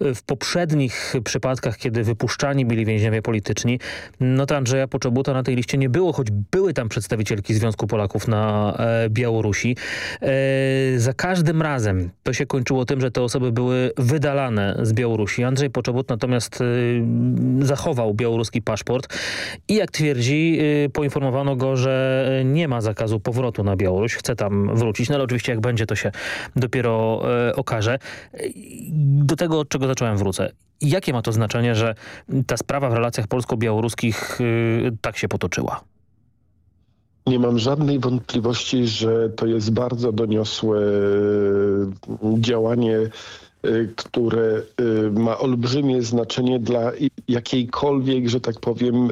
W poprzednich przypadkach, kiedy wypuszczani byli więźniowie polityczni, no to Andrzeja Poczobuta na tej liście nie było, choć były tam przedstawicielki Związku Polaków na e, Białorusi. E, za każdym razem to się kończyło tym, że te osoby były wydalane z Białorusi. Andrzej Poczobut natomiast zachował białoruski paszport i jak twierdzi, poinformowano go, że nie ma zakazu powrotu na Białoruś, chce tam wrócić, no ale oczywiście jak będzie to się dopiero e, okaże. Do tego, od czego zacząłem wrócę. Jakie ma to znaczenie, że ta sprawa w relacjach polsko-białoruskich y, tak się potoczyła? Nie mam żadnej wątpliwości, że to jest bardzo doniosłe działanie które ma olbrzymie znaczenie dla jakiejkolwiek, że tak powiem,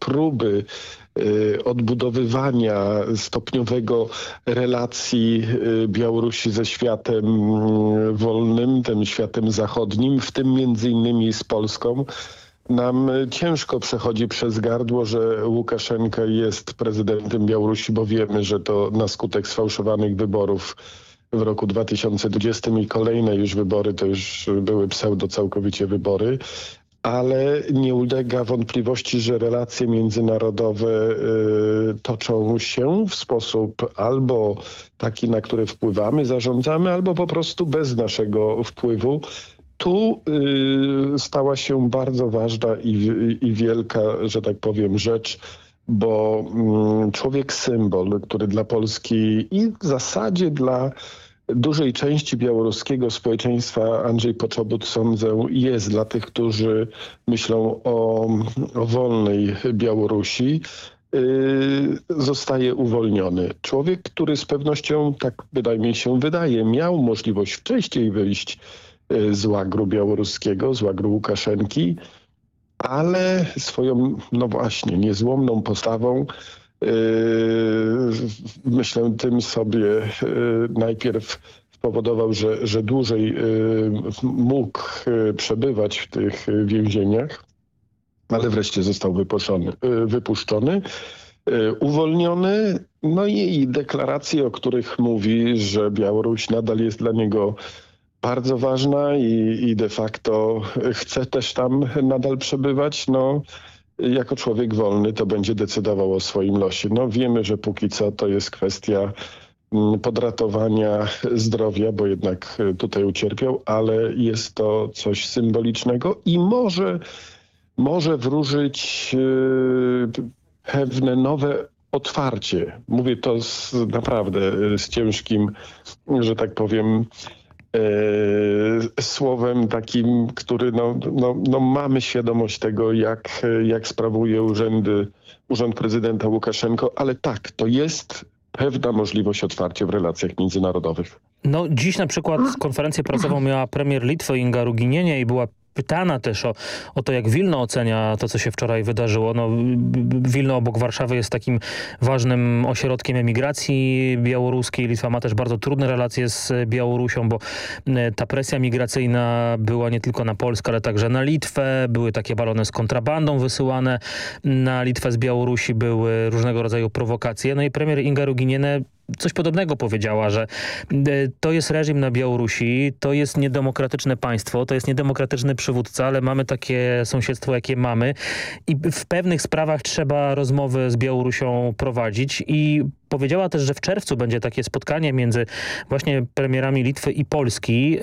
próby Y, odbudowywania stopniowego relacji y, Białorusi ze światem y, wolnym, tym światem zachodnim, w tym między innymi z Polską. Nam ciężko przechodzi przez gardło, że Łukaszenka jest prezydentem Białorusi, bo wiemy, że to na skutek sfałszowanych wyborów w roku 2020 i kolejne już wybory to już były pseudo całkowicie wybory ale nie ulega wątpliwości, że relacje międzynarodowe y, toczą się w sposób albo taki, na który wpływamy, zarządzamy, albo po prostu bez naszego wpływu. Tu y, stała się bardzo ważna i, i wielka, że tak powiem, rzecz, bo y, człowiek symbol, który dla Polski i w zasadzie dla dużej części białoruskiego społeczeństwa Andrzej Poczobut, sądzę, jest dla tych, którzy myślą o, o wolnej Białorusi, yy, zostaje uwolniony. Człowiek, który z pewnością, tak wydaje mi się, wydaje, miał możliwość wcześniej wyjść yy, z łagru białoruskiego, z łagru Łukaszenki, ale swoją, no właśnie, niezłomną postawą Yy, myślę, tym sobie yy, najpierw spowodował, że, że dłużej yy, mógł przebywać w tych więzieniach, ale wreszcie został wypuszczony, wypuszczony uwolniony. No i deklaracje, o których mówi, że Białoruś nadal jest dla niego bardzo ważna i, i de facto chce też tam nadal przebywać. No, jako człowiek wolny to będzie decydował o swoim losie. No wiemy, że póki co to jest kwestia mm, podratowania zdrowia, bo jednak e, tutaj ucierpiał, ale jest to coś symbolicznego i może, może wróżyć yy, pewne nowe otwarcie. Mówię to z, naprawdę e, z ciężkim, że tak powiem, E, słowem takim, który no, no, no mamy świadomość tego, jak, jak sprawuje urzędy, urząd prezydenta Łukaszenko, ale tak, to jest pewna możliwość otwarcia w relacjach międzynarodowych. No dziś na przykład konferencję prasową miała premier Litwy Inga Ruginienie i była pytana też o, o to, jak Wilno ocenia to, co się wczoraj wydarzyło. No, Wilno obok Warszawy jest takim ważnym ośrodkiem emigracji białoruskiej. Litwa ma też bardzo trudne relacje z Białorusią, bo e, ta presja migracyjna była nie tylko na Polskę, ale także na Litwę. Były takie balony z kontrabandą wysyłane na Litwę z Białorusi. Były różnego rodzaju prowokacje. No i premier Inga Ruginiene coś podobnego powiedziała, że e, to jest reżim na Białorusi, to jest niedemokratyczne państwo, to jest niedemokratyczny przywódca, ale mamy takie sąsiedztwo, jakie mamy i w pewnych sprawach trzeba rozmowy z Białorusią prowadzić i powiedziała też, że w czerwcu będzie takie spotkanie między właśnie premierami Litwy i Polski yy,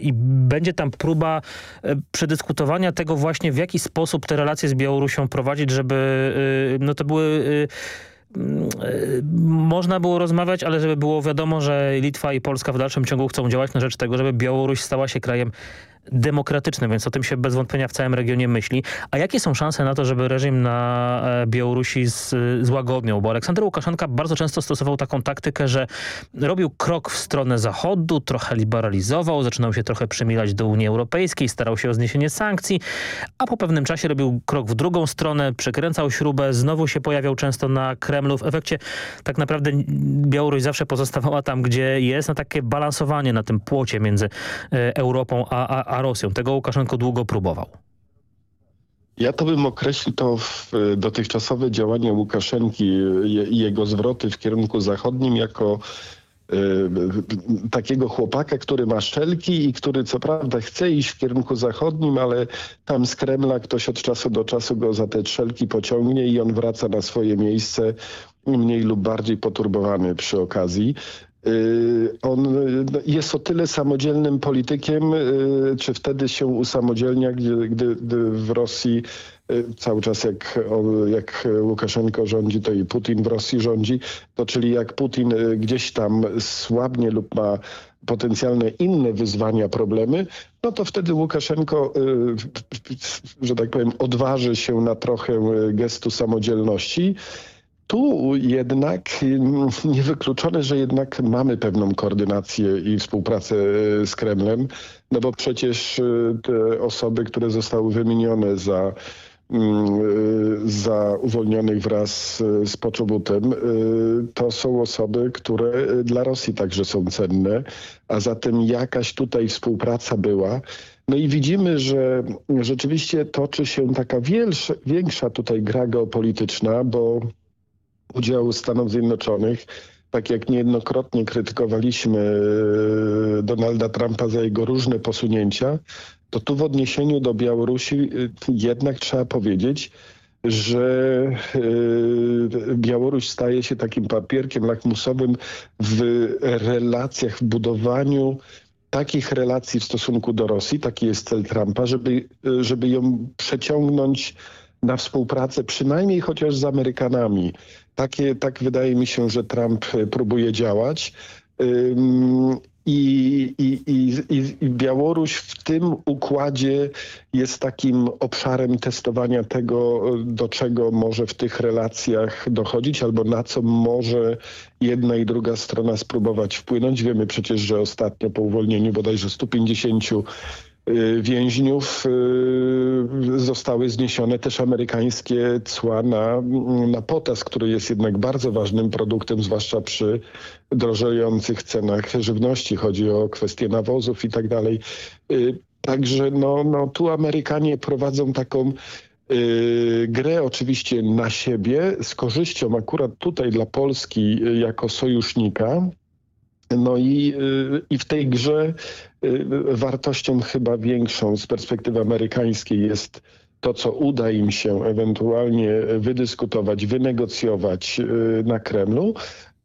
i będzie tam próba yy, przedyskutowania tego właśnie, w jaki sposób te relacje z Białorusią prowadzić, żeby no to były można było rozmawiać, ale żeby było wiadomo, że Litwa i Polska w dalszym ciągu chcą działać na rzecz tego, żeby Białoruś stała się krajem demokratycznym, więc o tym się bez wątpienia w całym regionie myśli. A jakie są szanse na to, żeby reżim na e, Białorusi z, złagodniał? Bo Aleksander Łukaszenka bardzo często stosował taką taktykę, że robił krok w stronę zachodu, trochę liberalizował, zaczynał się trochę przymilać do Unii Europejskiej, starał się o zniesienie sankcji, a po pewnym czasie robił krok w drugą stronę, przekręcał śrubę, znowu się pojawiał często na Kremlu. W efekcie tak naprawdę Białoruś zawsze pozostawała tam, gdzie jest, na takie balansowanie na tym płocie między e, Europą a, a, a Rosją. Tego Łukaszenko długo próbował. Ja to bym określił to w dotychczasowe działania Łukaszenki i jego zwroty w kierunku zachodnim jako y, takiego chłopaka, który ma szczelki i który co prawda chce iść w kierunku zachodnim, ale tam z Kremla ktoś od czasu do czasu go za te szczelki pociągnie i on wraca na swoje miejsce mniej lub bardziej poturbowany przy okazji. Y, on no, jest o tyle samodzielnym politykiem, y, czy wtedy się usamodzielnia, gdy, gdy, gdy w Rosji y, cały czas jak, jak Łukaszenko rządzi, to i Putin w Rosji rządzi, to czyli jak Putin gdzieś tam słabnie lub ma potencjalne inne wyzwania, problemy, no to wtedy Łukaszenko, że tak powiem, odważy się na trochę gestu samodzielności tu jednak mm, niewykluczone, że jednak mamy pewną koordynację i współpracę e, z Kremlem, no bo przecież e, te osoby, które zostały wymienione za mm, e, za uwolnionych wraz z Poczobutem, to są osoby, które dla Rosji także są cenne, a zatem jakaś tutaj współpraca była. No i widzimy, że rzeczywiście toczy się taka większa, większa tutaj gra geopolityczna, bo udziału Stanów Zjednoczonych, tak jak niejednokrotnie krytykowaliśmy e, Donalda Trumpa za jego różne posunięcia, to tu w odniesieniu do Białorusi e, jednak trzeba powiedzieć, że e, Białoruś staje się takim papierkiem lakmusowym w relacjach, w budowaniu takich relacji w stosunku do Rosji, taki jest cel Trumpa, żeby, żeby ją przeciągnąć na współpracę, przynajmniej chociaż z Amerykanami. Takie, tak wydaje mi się, że Trump e, próbuje działać. I, i, i, I, Białoruś w tym układzie jest takim obszarem testowania tego, do czego może w tych relacjach dochodzić, albo na co może jedna i druga strona spróbować wpłynąć. Wiemy przecież, że ostatnio po uwolnieniu bodajże 150 Y, więźniów y, zostały zniesione też amerykańskie cła na, na potas, który jest jednak bardzo ważnym produktem, zwłaszcza przy drożejących cenach żywności. Chodzi o kwestie nawozów i tak dalej. Y, także no, no, tu Amerykanie prowadzą taką grę oczywiście na siebie z korzyścią akurat tutaj dla Polski jako sojusznika. No i, i w tej grze Y, wartością chyba większą z perspektywy amerykańskiej jest to, co uda im się ewentualnie wydyskutować, wynegocjować y, na Kremlu,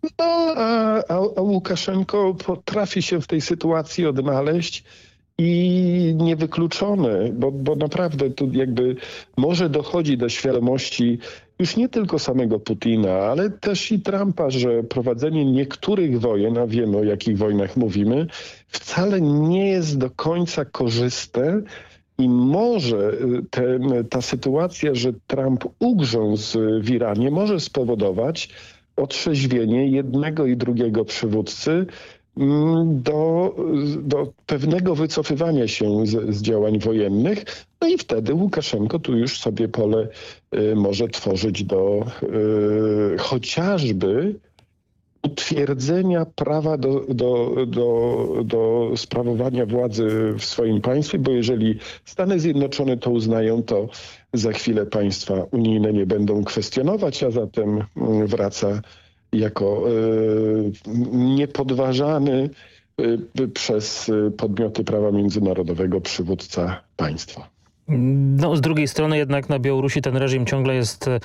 no, a, a, Łukaszenko potrafi się w tej sytuacji odnaleźć i niewykluczone, bo, bo naprawdę tu jakby może dochodzi do świadomości już nie tylko samego Putina, ale też i Trumpa, że prowadzenie niektórych wojen, a wiemy o jakich wojnach mówimy, wcale nie jest do końca korzystne i może y, ten, ta sytuacja, że Trump ugrzązł w Iranie, może spowodować otrzeźwienie jednego i drugiego przywódcy, do, do pewnego wycofywania się z, z, działań wojennych. No i wtedy Łukaszenko tu już sobie pole y, może tworzyć do y, chociażby utwierdzenia prawa do, do, do, do sprawowania władzy w swoim państwie, bo jeżeli Stany Zjednoczone to uznają, to za chwilę państwa unijne nie będą kwestionować, a zatem mm, wraca jako e, niepodważany e, przez podmioty prawa międzynarodowego przywódca państwa. No, z drugiej strony jednak na Białorusi ten reżim ciągle jest e,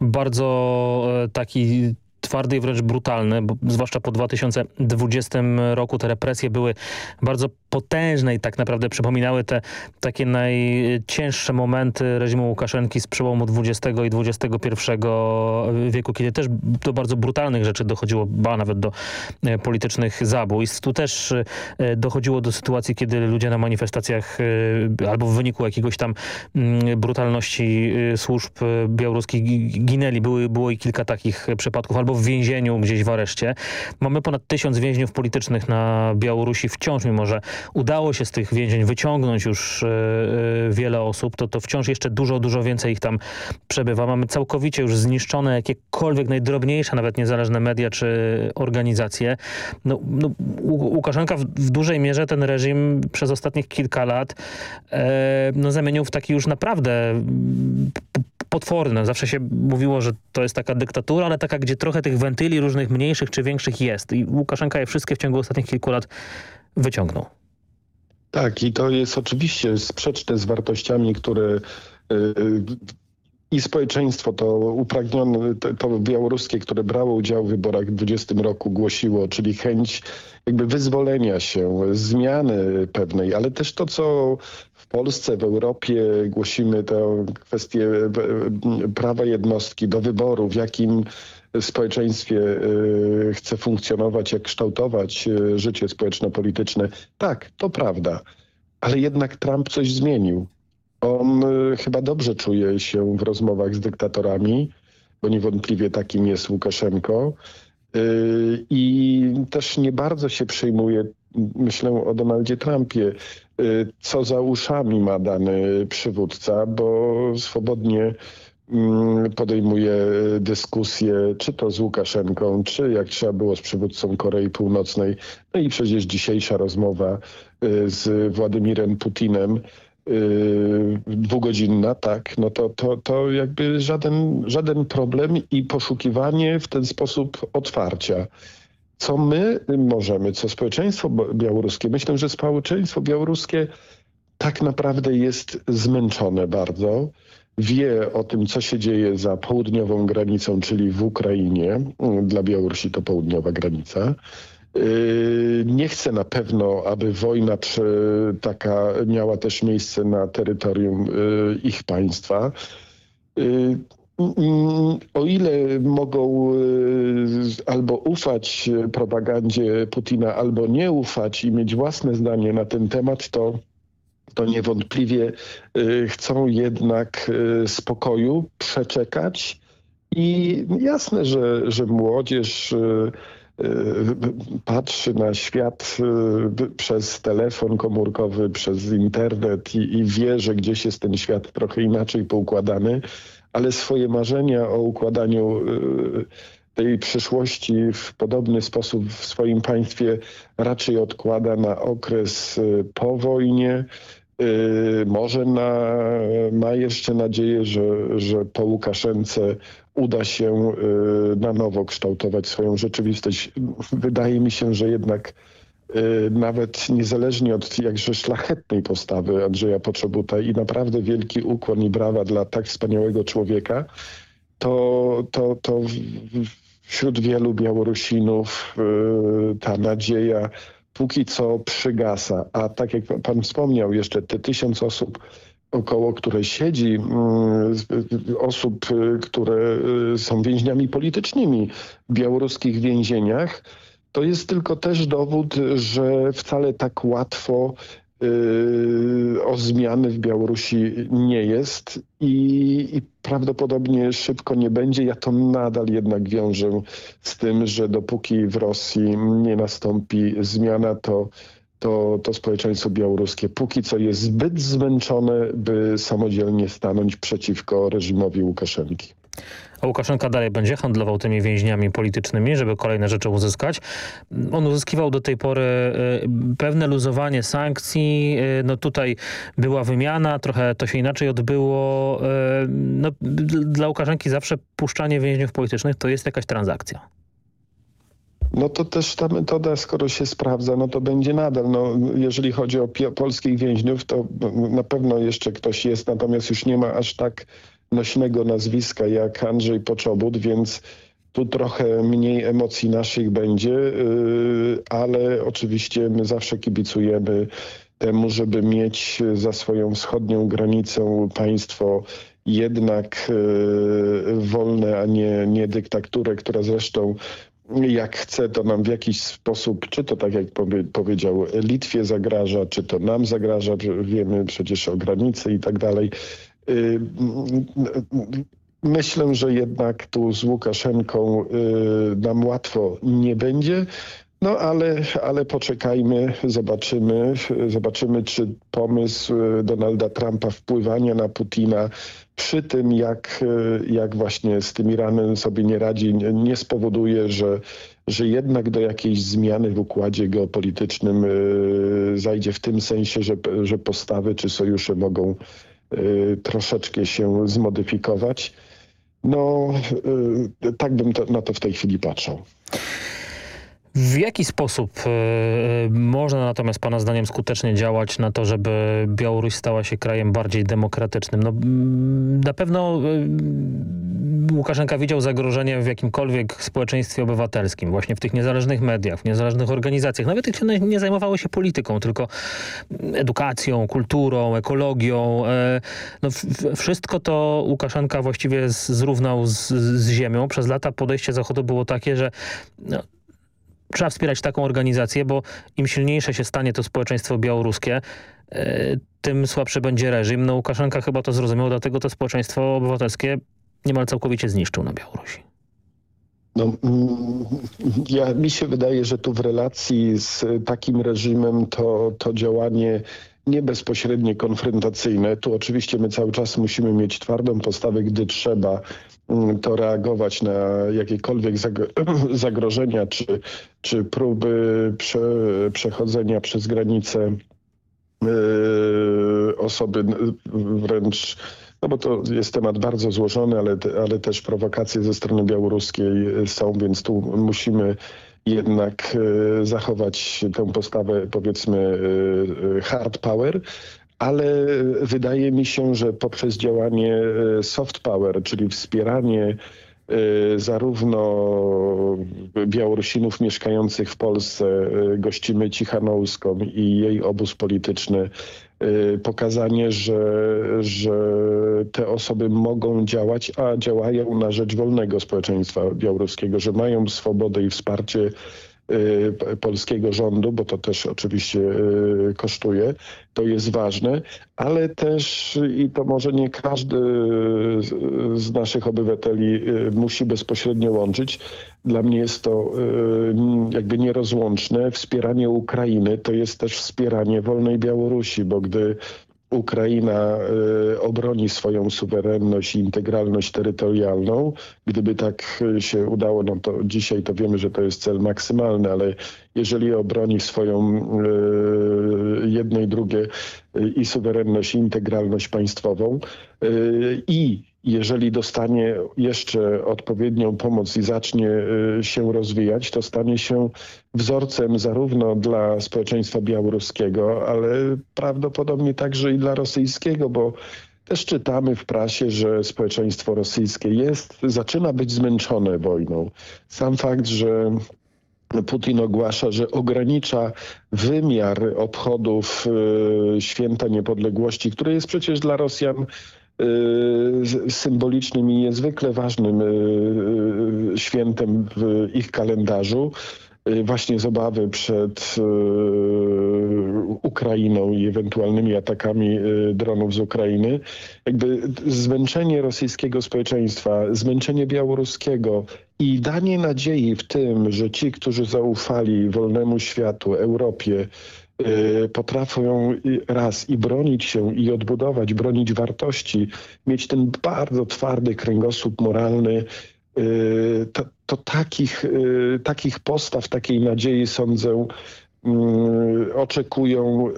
bardzo taki twardy i wręcz brutalny, bo zwłaszcza po 2020 roku te represje były bardzo potężne i tak naprawdę przypominały te takie najcięższe momenty reżimu Łukaszenki z przełomu XX i XXI wieku, kiedy też do bardzo brutalnych rzeczy dochodziło, ba nawet do e, politycznych zabójstw. Tu też e, dochodziło do sytuacji, kiedy ludzie na manifestacjach e, albo w wyniku jakiegoś tam mm, brutalności służb białoruskich ginęli. Były, było i kilka takich przypadków, albo w więzieniu gdzieś w areszcie. Mamy ponad tysiąc więźniów politycznych na Białorusi wciąż, mimo że udało się z tych więzień wyciągnąć już wiele osób, to, to wciąż jeszcze dużo, dużo więcej ich tam przebywa. Mamy całkowicie już zniszczone jakiekolwiek najdrobniejsze, nawet niezależne media czy organizacje. No, no, Łukaszenka w, w, dużej mierze ten reżim przez ostatnich kilka lat e, no, zamienił w taki już naprawdę potworny. Zawsze się mówiło, że to jest taka dyktatura, ale taka, gdzie trochę tych wentyli różnych mniejszych czy większych jest. I Łukaszenka je wszystkie w ciągu ostatnich kilku lat wyciągnął. Tak i to jest oczywiście sprzeczne z wartościami, które y, i społeczeństwo to upragnione, to białoruskie, które brało udział w wyborach w 20 roku głosiło, czyli chęć jakby wyzwolenia się, zmiany pewnej, ale też to, co w Polsce, w Europie głosimy, tę kwestię prawa jednostki do wyboru, w jakim społeczeństwie y, chce funkcjonować, jak kształtować życie społeczno-polityczne. Tak, to prawda, ale jednak Trump coś zmienił. On y, chyba dobrze czuje się w rozmowach z dyktatorami, bo niewątpliwie takim jest Łukaszenko. Y, I też nie bardzo się przejmuje, myślę o Donaldzie Trumpie, y, co za uszami ma dany przywódca, bo swobodnie mm, podejmuje dyskusję, czy to z Łukaszenką, czy jak trzeba było z przywódcą Korei Północnej. No i przecież dzisiejsza rozmowa z Władimirem Putinem dwugodzinna, tak, no to, to, to jakby żaden, żaden problem i poszukiwanie w ten sposób otwarcia. Co my możemy, co społeczeństwo białoruskie, myślę, że społeczeństwo białoruskie tak naprawdę jest zmęczone bardzo, wie o tym, co się dzieje za południową granicą, czyli w Ukrainie. Dla Białorusi to południowa granica. Yy, nie chcę na pewno, aby wojna taka miała też miejsce na terytorium yy, ich państwa. Yy, o ile mogą albo ufać propagandzie Putina, albo nie ufać i mieć własne zdanie na ten temat, to, to niewątpliwie chcą jednak spokoju przeczekać. I jasne, że, że młodzież patrzy na świat y, przez telefon komórkowy, przez internet i, i wie, że gdzieś jest ten świat trochę inaczej poukładany, ale swoje marzenia o układaniu y, tej przyszłości w podobny sposób w swoim państwie raczej odkłada na okres po wojnie, może na, ma jeszcze nadzieję, że, że po Łukaszence uda się y, na nowo kształtować swoją rzeczywistość. Wydaje mi się, że jednak y, nawet niezależnie od jakże szlachetnej postawy Andrzeja Poczobuta i naprawdę wielki ukłon i brawa dla tak wspaniałego człowieka, to, to, to wśród wielu Białorusinów y, ta nadzieja póki co przygasa. A tak jak pan wspomniał, jeszcze te tysiąc osób około siedzi, mm, osób, y, które y, są więźniami politycznymi w białoruskich więzieniach, to jest tylko też dowód, że wcale tak łatwo y, o zmiany w Białorusi nie jest i, i, prawdopodobnie szybko nie będzie. Ja to nadal jednak wiążę z tym, że dopóki w Rosji nie nastąpi zmiana, to to, to społeczeństwo białoruskie póki co jest zbyt zmęczone, by samodzielnie stanąć przeciwko reżimowi Łukaszenki. A Łukaszenka dalej będzie handlował tymi więźniami politycznymi, żeby kolejne rzeczy uzyskać. On uzyskiwał do tej pory y, pewne luzowanie sankcji. Y, no tutaj była wymiana, trochę to się inaczej odbyło. Y, no, dla Łukaszenki zawsze puszczanie więźniów politycznych to jest jakaś transakcja. No to też ta metoda, skoro się sprawdza, no to będzie nadal. No, jeżeli chodzi o polskich więźniów, to na pewno jeszcze ktoś jest, natomiast już nie ma aż tak nośnego nazwiska jak Andrzej Poczobut, więc tu trochę mniej emocji naszych będzie, ale oczywiście my zawsze kibicujemy temu, żeby mieć za swoją wschodnią granicą państwo jednak wolne, a nie, nie dyktaturę, która zresztą jak chce, to nam w jakiś sposób, czy to tak jak powie, powiedział, Litwie zagraża, czy to nam zagraża, wiemy przecież o granicy i tak dalej. Y, myślę, że jednak tu z Łukaszenką y, nam łatwo nie będzie. No ale, ale poczekajmy, zobaczymy, zobaczymy, czy pomysł Donalda Trumpa wpływania na Putina przy tym, jak, jak właśnie z tym Iranem sobie nie radzi, nie, nie spowoduje, że, że jednak do jakiejś zmiany w układzie geopolitycznym y, zajdzie w tym sensie, że, że postawy czy sojusze mogą y, troszeczkę się zmodyfikować. No, y, tak bym to, na to w tej chwili patrzył. W jaki sposób y, można natomiast Pana zdaniem skutecznie działać na to, żeby Białoruś stała się krajem bardziej demokratycznym? No, na pewno y, Łukaszenka widział zagrożenie w jakimkolwiek społeczeństwie obywatelskim, właśnie w tych niezależnych mediach, w niezależnych organizacjach, nawet jeśli one nie zajmowały się polityką, tylko edukacją, kulturą, ekologią. No, wszystko to Łukaszenka właściwie zrównał z, z ziemią. Przez lata podejście Zachodu było takie, że no, trzeba wspierać taką organizację, bo im silniejsze się stanie to społeczeństwo białoruskie, e, tym słabszy będzie reżim. No Łukaszenka chyba to zrozumiał, dlatego to społeczeństwo obywatelskie niemal całkowicie zniszczył na Białorusi. No, mm, ja, mi się wydaje, że tu w relacji z takim reżimem to, to działanie nie bezpośrednie konfrontacyjne. Tu oczywiście my cały czas musimy mieć twardą postawę, gdy trzeba to reagować na jakiekolwiek zagrożenia czy, czy próby prze, przechodzenia przez granicę yy, osoby wręcz no bo to jest temat bardzo złożony, ale, ale też prowokacje ze strony białoruskiej są, więc tu musimy jednak e, zachować tę postawę powiedzmy e, hard power, ale wydaje mi się, że poprzez działanie e, soft power, czyli wspieranie zarówno Białorusinów mieszkających w Polsce, gościmy Cichanowską i jej obóz polityczny pokazanie, że, że te osoby mogą działać, a działają na rzecz wolnego społeczeństwa białoruskiego, że mają swobodę i wsparcie polskiego rządu, bo to też oczywiście y, kosztuje, to jest ważne, ale też i to może nie każdy z naszych obywateli musi bezpośrednio łączyć, dla mnie jest to y, jakby nierozłączne. Wspieranie Ukrainy to jest też wspieranie wolnej Białorusi, bo gdy Ukraina y, obroni swoją suwerenność i integralność terytorialną. Gdyby tak się udało, no to dzisiaj to wiemy, że to jest cel maksymalny, ale jeżeli obroni swoją y, jedno i drugie i suwerenność i integralność państwową i jeżeli dostanie jeszcze odpowiednią pomoc i zacznie y, się rozwijać, to stanie się wzorcem zarówno dla społeczeństwa białoruskiego, ale prawdopodobnie także i dla rosyjskiego, bo też czytamy w prasie, że społeczeństwo rosyjskie jest, zaczyna być zmęczone wojną. Sam fakt, że Putin ogłasza, że ogranicza wymiar obchodów y, Święta Niepodległości, które jest przecież dla Rosjan symbolicznym i niezwykle ważnym y, y, świętem w ich kalendarzu właśnie z obawy przed Ukrainą i ewentualnymi atakami dronów z Ukrainy. Jakby zmęczenie rosyjskiego społeczeństwa, zmęczenie białoruskiego i danie nadziei w tym, że ci, którzy zaufali wolnemu światu, Europie, Y, potrafią raz i bronić się i odbudować, bronić wartości, mieć ten bardzo twardy kręgosłup moralny, y, to, to takich, y, takich postaw, takiej nadziei sądzę oczekują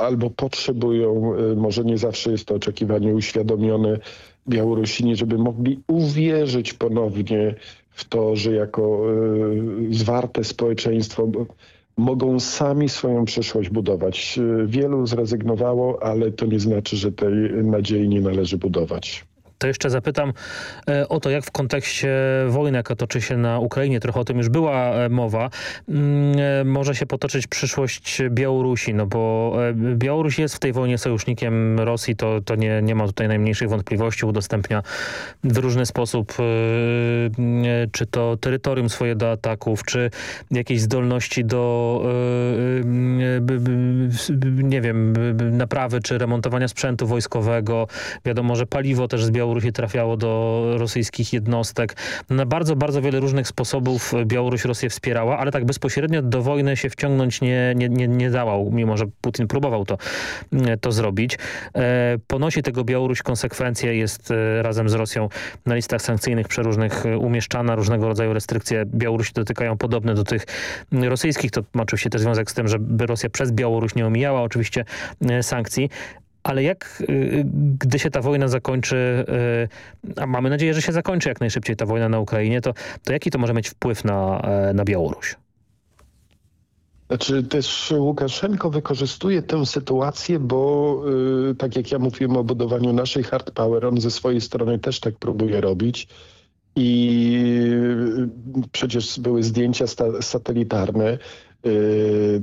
albo potrzebują, może nie zawsze jest to oczekiwanie uświadomione Białorusini, żeby mogli uwierzyć ponownie w to, że jako zwarte społeczeństwo mogą sami swoją przyszłość budować. Wielu zrezygnowało, ale to nie znaczy, że tej nadziei nie należy budować. To jeszcze zapytam e, o to, jak w kontekście wojny, jaka toczy się na Ukrainie, trochę o tym już była e, mowa, mm, e, może się potoczyć przyszłość Białorusi, no bo Białoruś jest w tej wojnie sojusznikiem Rosji, to, to nie, nie ma tutaj najmniejszych wątpliwości, udostępnia w różny sposób czy to terytorium swoje do ataków, czy jakieś zdolności do nie wiem, naprawy czy remontowania sprzętu wojskowego. Wiadomo, że paliwo też z Białorusi trafiało do rosyjskich jednostek. Na bardzo, bardzo wiele różnych sposobów Białoruś Rosję wspierała, ale tak bezpośrednio do wojny się wciągnąć nie, nie, nie, nie dałał, mimo że Putin próbował to, to zrobić. E, ponosi tego Białoruś konsekwencje, jest e, razem z Rosją na listach sankcyjnych przeróżnych umieszczana, różnego rodzaju restrykcje Białorusi dotykają podobne do tych rosyjskich. To ma oczywiście też związek z tym, żeby Rosja przez Białoruś nie omijała oczywiście e, sankcji, ale jak, y, gdy się ta wojna zakończy, y, a mamy nadzieję, że się zakończy jak najszybciej ta wojna na Ukrainie, to, to jaki to może mieć wpływ na, e, na Białoruś? Znaczy też Łukaszenko wykorzystuje tę sytuację, bo yy, tak jak ja mówiłem o budowaniu naszej hard power, on ze swojej strony też tak próbuje robić. I yy, przecież były zdjęcia satelitarne. Y,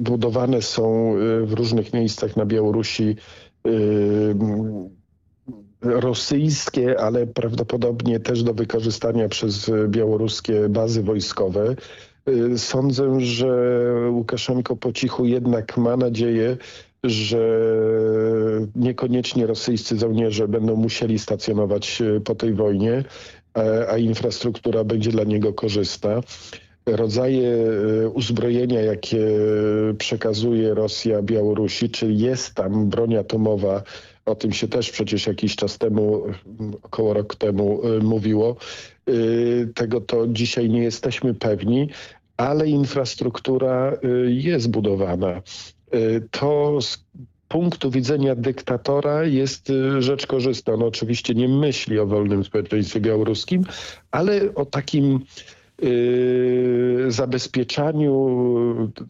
budowane są y, w różnych miejscach na Białorusi y, rosyjskie, ale prawdopodobnie też do wykorzystania przez białoruskie bazy wojskowe. Sądzę, że Łukaszenko po cichu jednak ma nadzieję, że niekoniecznie rosyjscy żołnierze będą musieli stacjonować po tej wojnie, a infrastruktura będzie dla niego korzystna rodzaje e, uzbrojenia, jakie przekazuje Rosja Białorusi, czyli jest tam broń atomowa, o tym się też przecież jakiś czas temu, około rok temu e, mówiło, e, tego to dzisiaj nie jesteśmy pewni, ale infrastruktura jest budowana. To z punktu widzenia dyktatora jest rzecz korzystna. On oczywiście nie myśli o wolnym społeczeństwie białoruskim, ale o takim zabezpieczaniu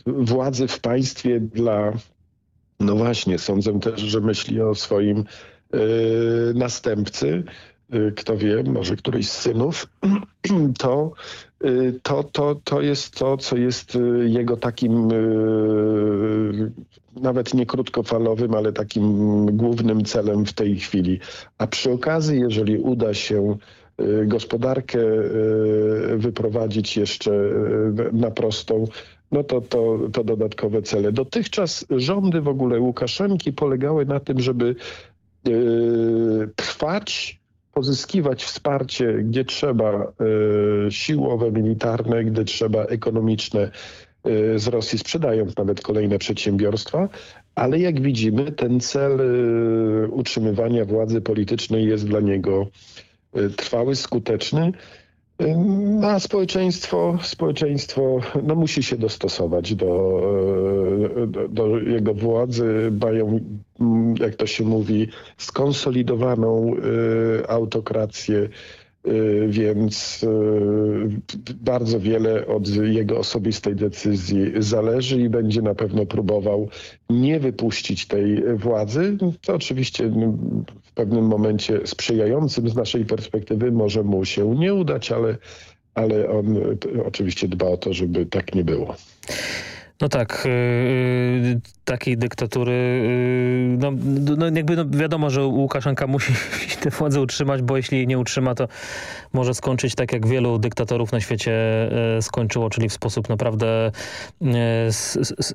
władzy w państwie dla, no właśnie, sądzę też, że myśli o swoim y, następcy, y, kto wie, może któryś z synów, to, to, to, to jest to, co jest jego takim nawet nie krótkofalowym, ale takim głównym celem w tej chwili. A przy okazji, jeżeli uda się gospodarkę y, wyprowadzić jeszcze y, na prostą, no to, to, to dodatkowe cele. Dotychczas rządy w ogóle Łukaszenki polegały na tym, żeby trwać, pozyskiwać wsparcie, gdzie trzeba siłowe, militarne, gdzie trzeba ekonomiczne. Z Rosji sprzedają nawet kolejne przedsiębiorstwa, ale jak widzimy, ten cel utrzymywania władzy politycznej jest dla niego trwały, skuteczny. No, a społeczeństwo, społeczeństwo no, musi się dostosować do, do, do, jego władzy. Mają, jak to się mówi, skonsolidowaną y, autokrację. Y, więc y, bardzo wiele od jego osobistej decyzji zależy i będzie na pewno próbował nie wypuścić tej władzy. To oczywiście w pewnym momencie sprzyjającym z naszej perspektywy może mu się nie udać, ale, ale on oczywiście dba o to, żeby tak nie było. No tak, yy, takiej dyktatury, yy, no, no jakby no wiadomo, że Łukaszenka musi tę władzę utrzymać, bo jeśli jej nie utrzyma, to może skończyć tak jak wielu dyktatorów na świecie yy, skończyło, czyli w sposób naprawdę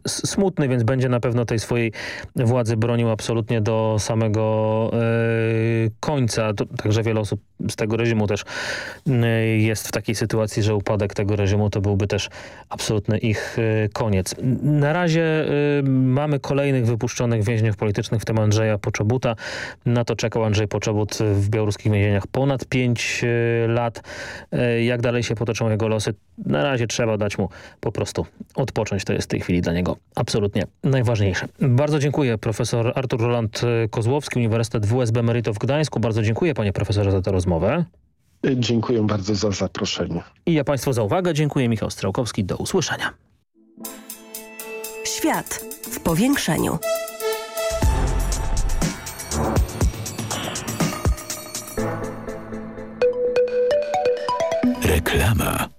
smutny, więc będzie na pewno tej swojej władzy bronił absolutnie do samego końca. To, także wiele osób z tego reżimu też jest w takiej sytuacji, że upadek tego reżimu to byłby też absolutny ich koniec. Na razie mamy kolejnych wypuszczonych więźniów politycznych, w tym Andrzeja Poczobuta. Na to czekał Andrzej Poczobut w białoruskich więzieniach ponad 5 e, lat. E, jak dalej się potoczą jego losy? Na razie trzeba dać mu po prostu odpocząć. To jest w tej chwili dla niego absolutnie najważniejsze. Bardzo dziękuję profesor Artur Roland Kozłowski, Uniwersytet WSB Meryto w Gdańsku. Bardzo dziękuję panie profesorze za tę rozmowę. Dziękuję bardzo za zaproszenie. I ja Państwu za uwagę. Dziękuję. Michał Strałkowski. Do usłyszenia. Świat w powiększeniu. Reklama.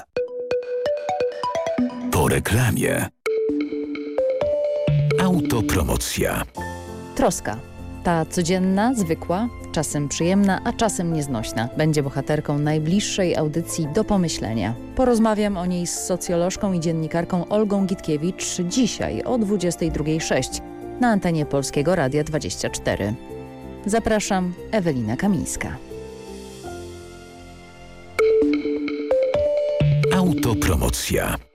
Po reklamie. Autopromocja. Troska. Ta codzienna, zwykła, czasem przyjemna, a czasem nieznośna. Będzie bohaterką najbliższej audycji do pomyślenia. Porozmawiam o niej z socjolożką i dziennikarką Olgą Gitkiewicz dzisiaj o 22.06 na antenie Polskiego Radia 24. Zapraszam, Ewelina Kamińska. Autopromocja.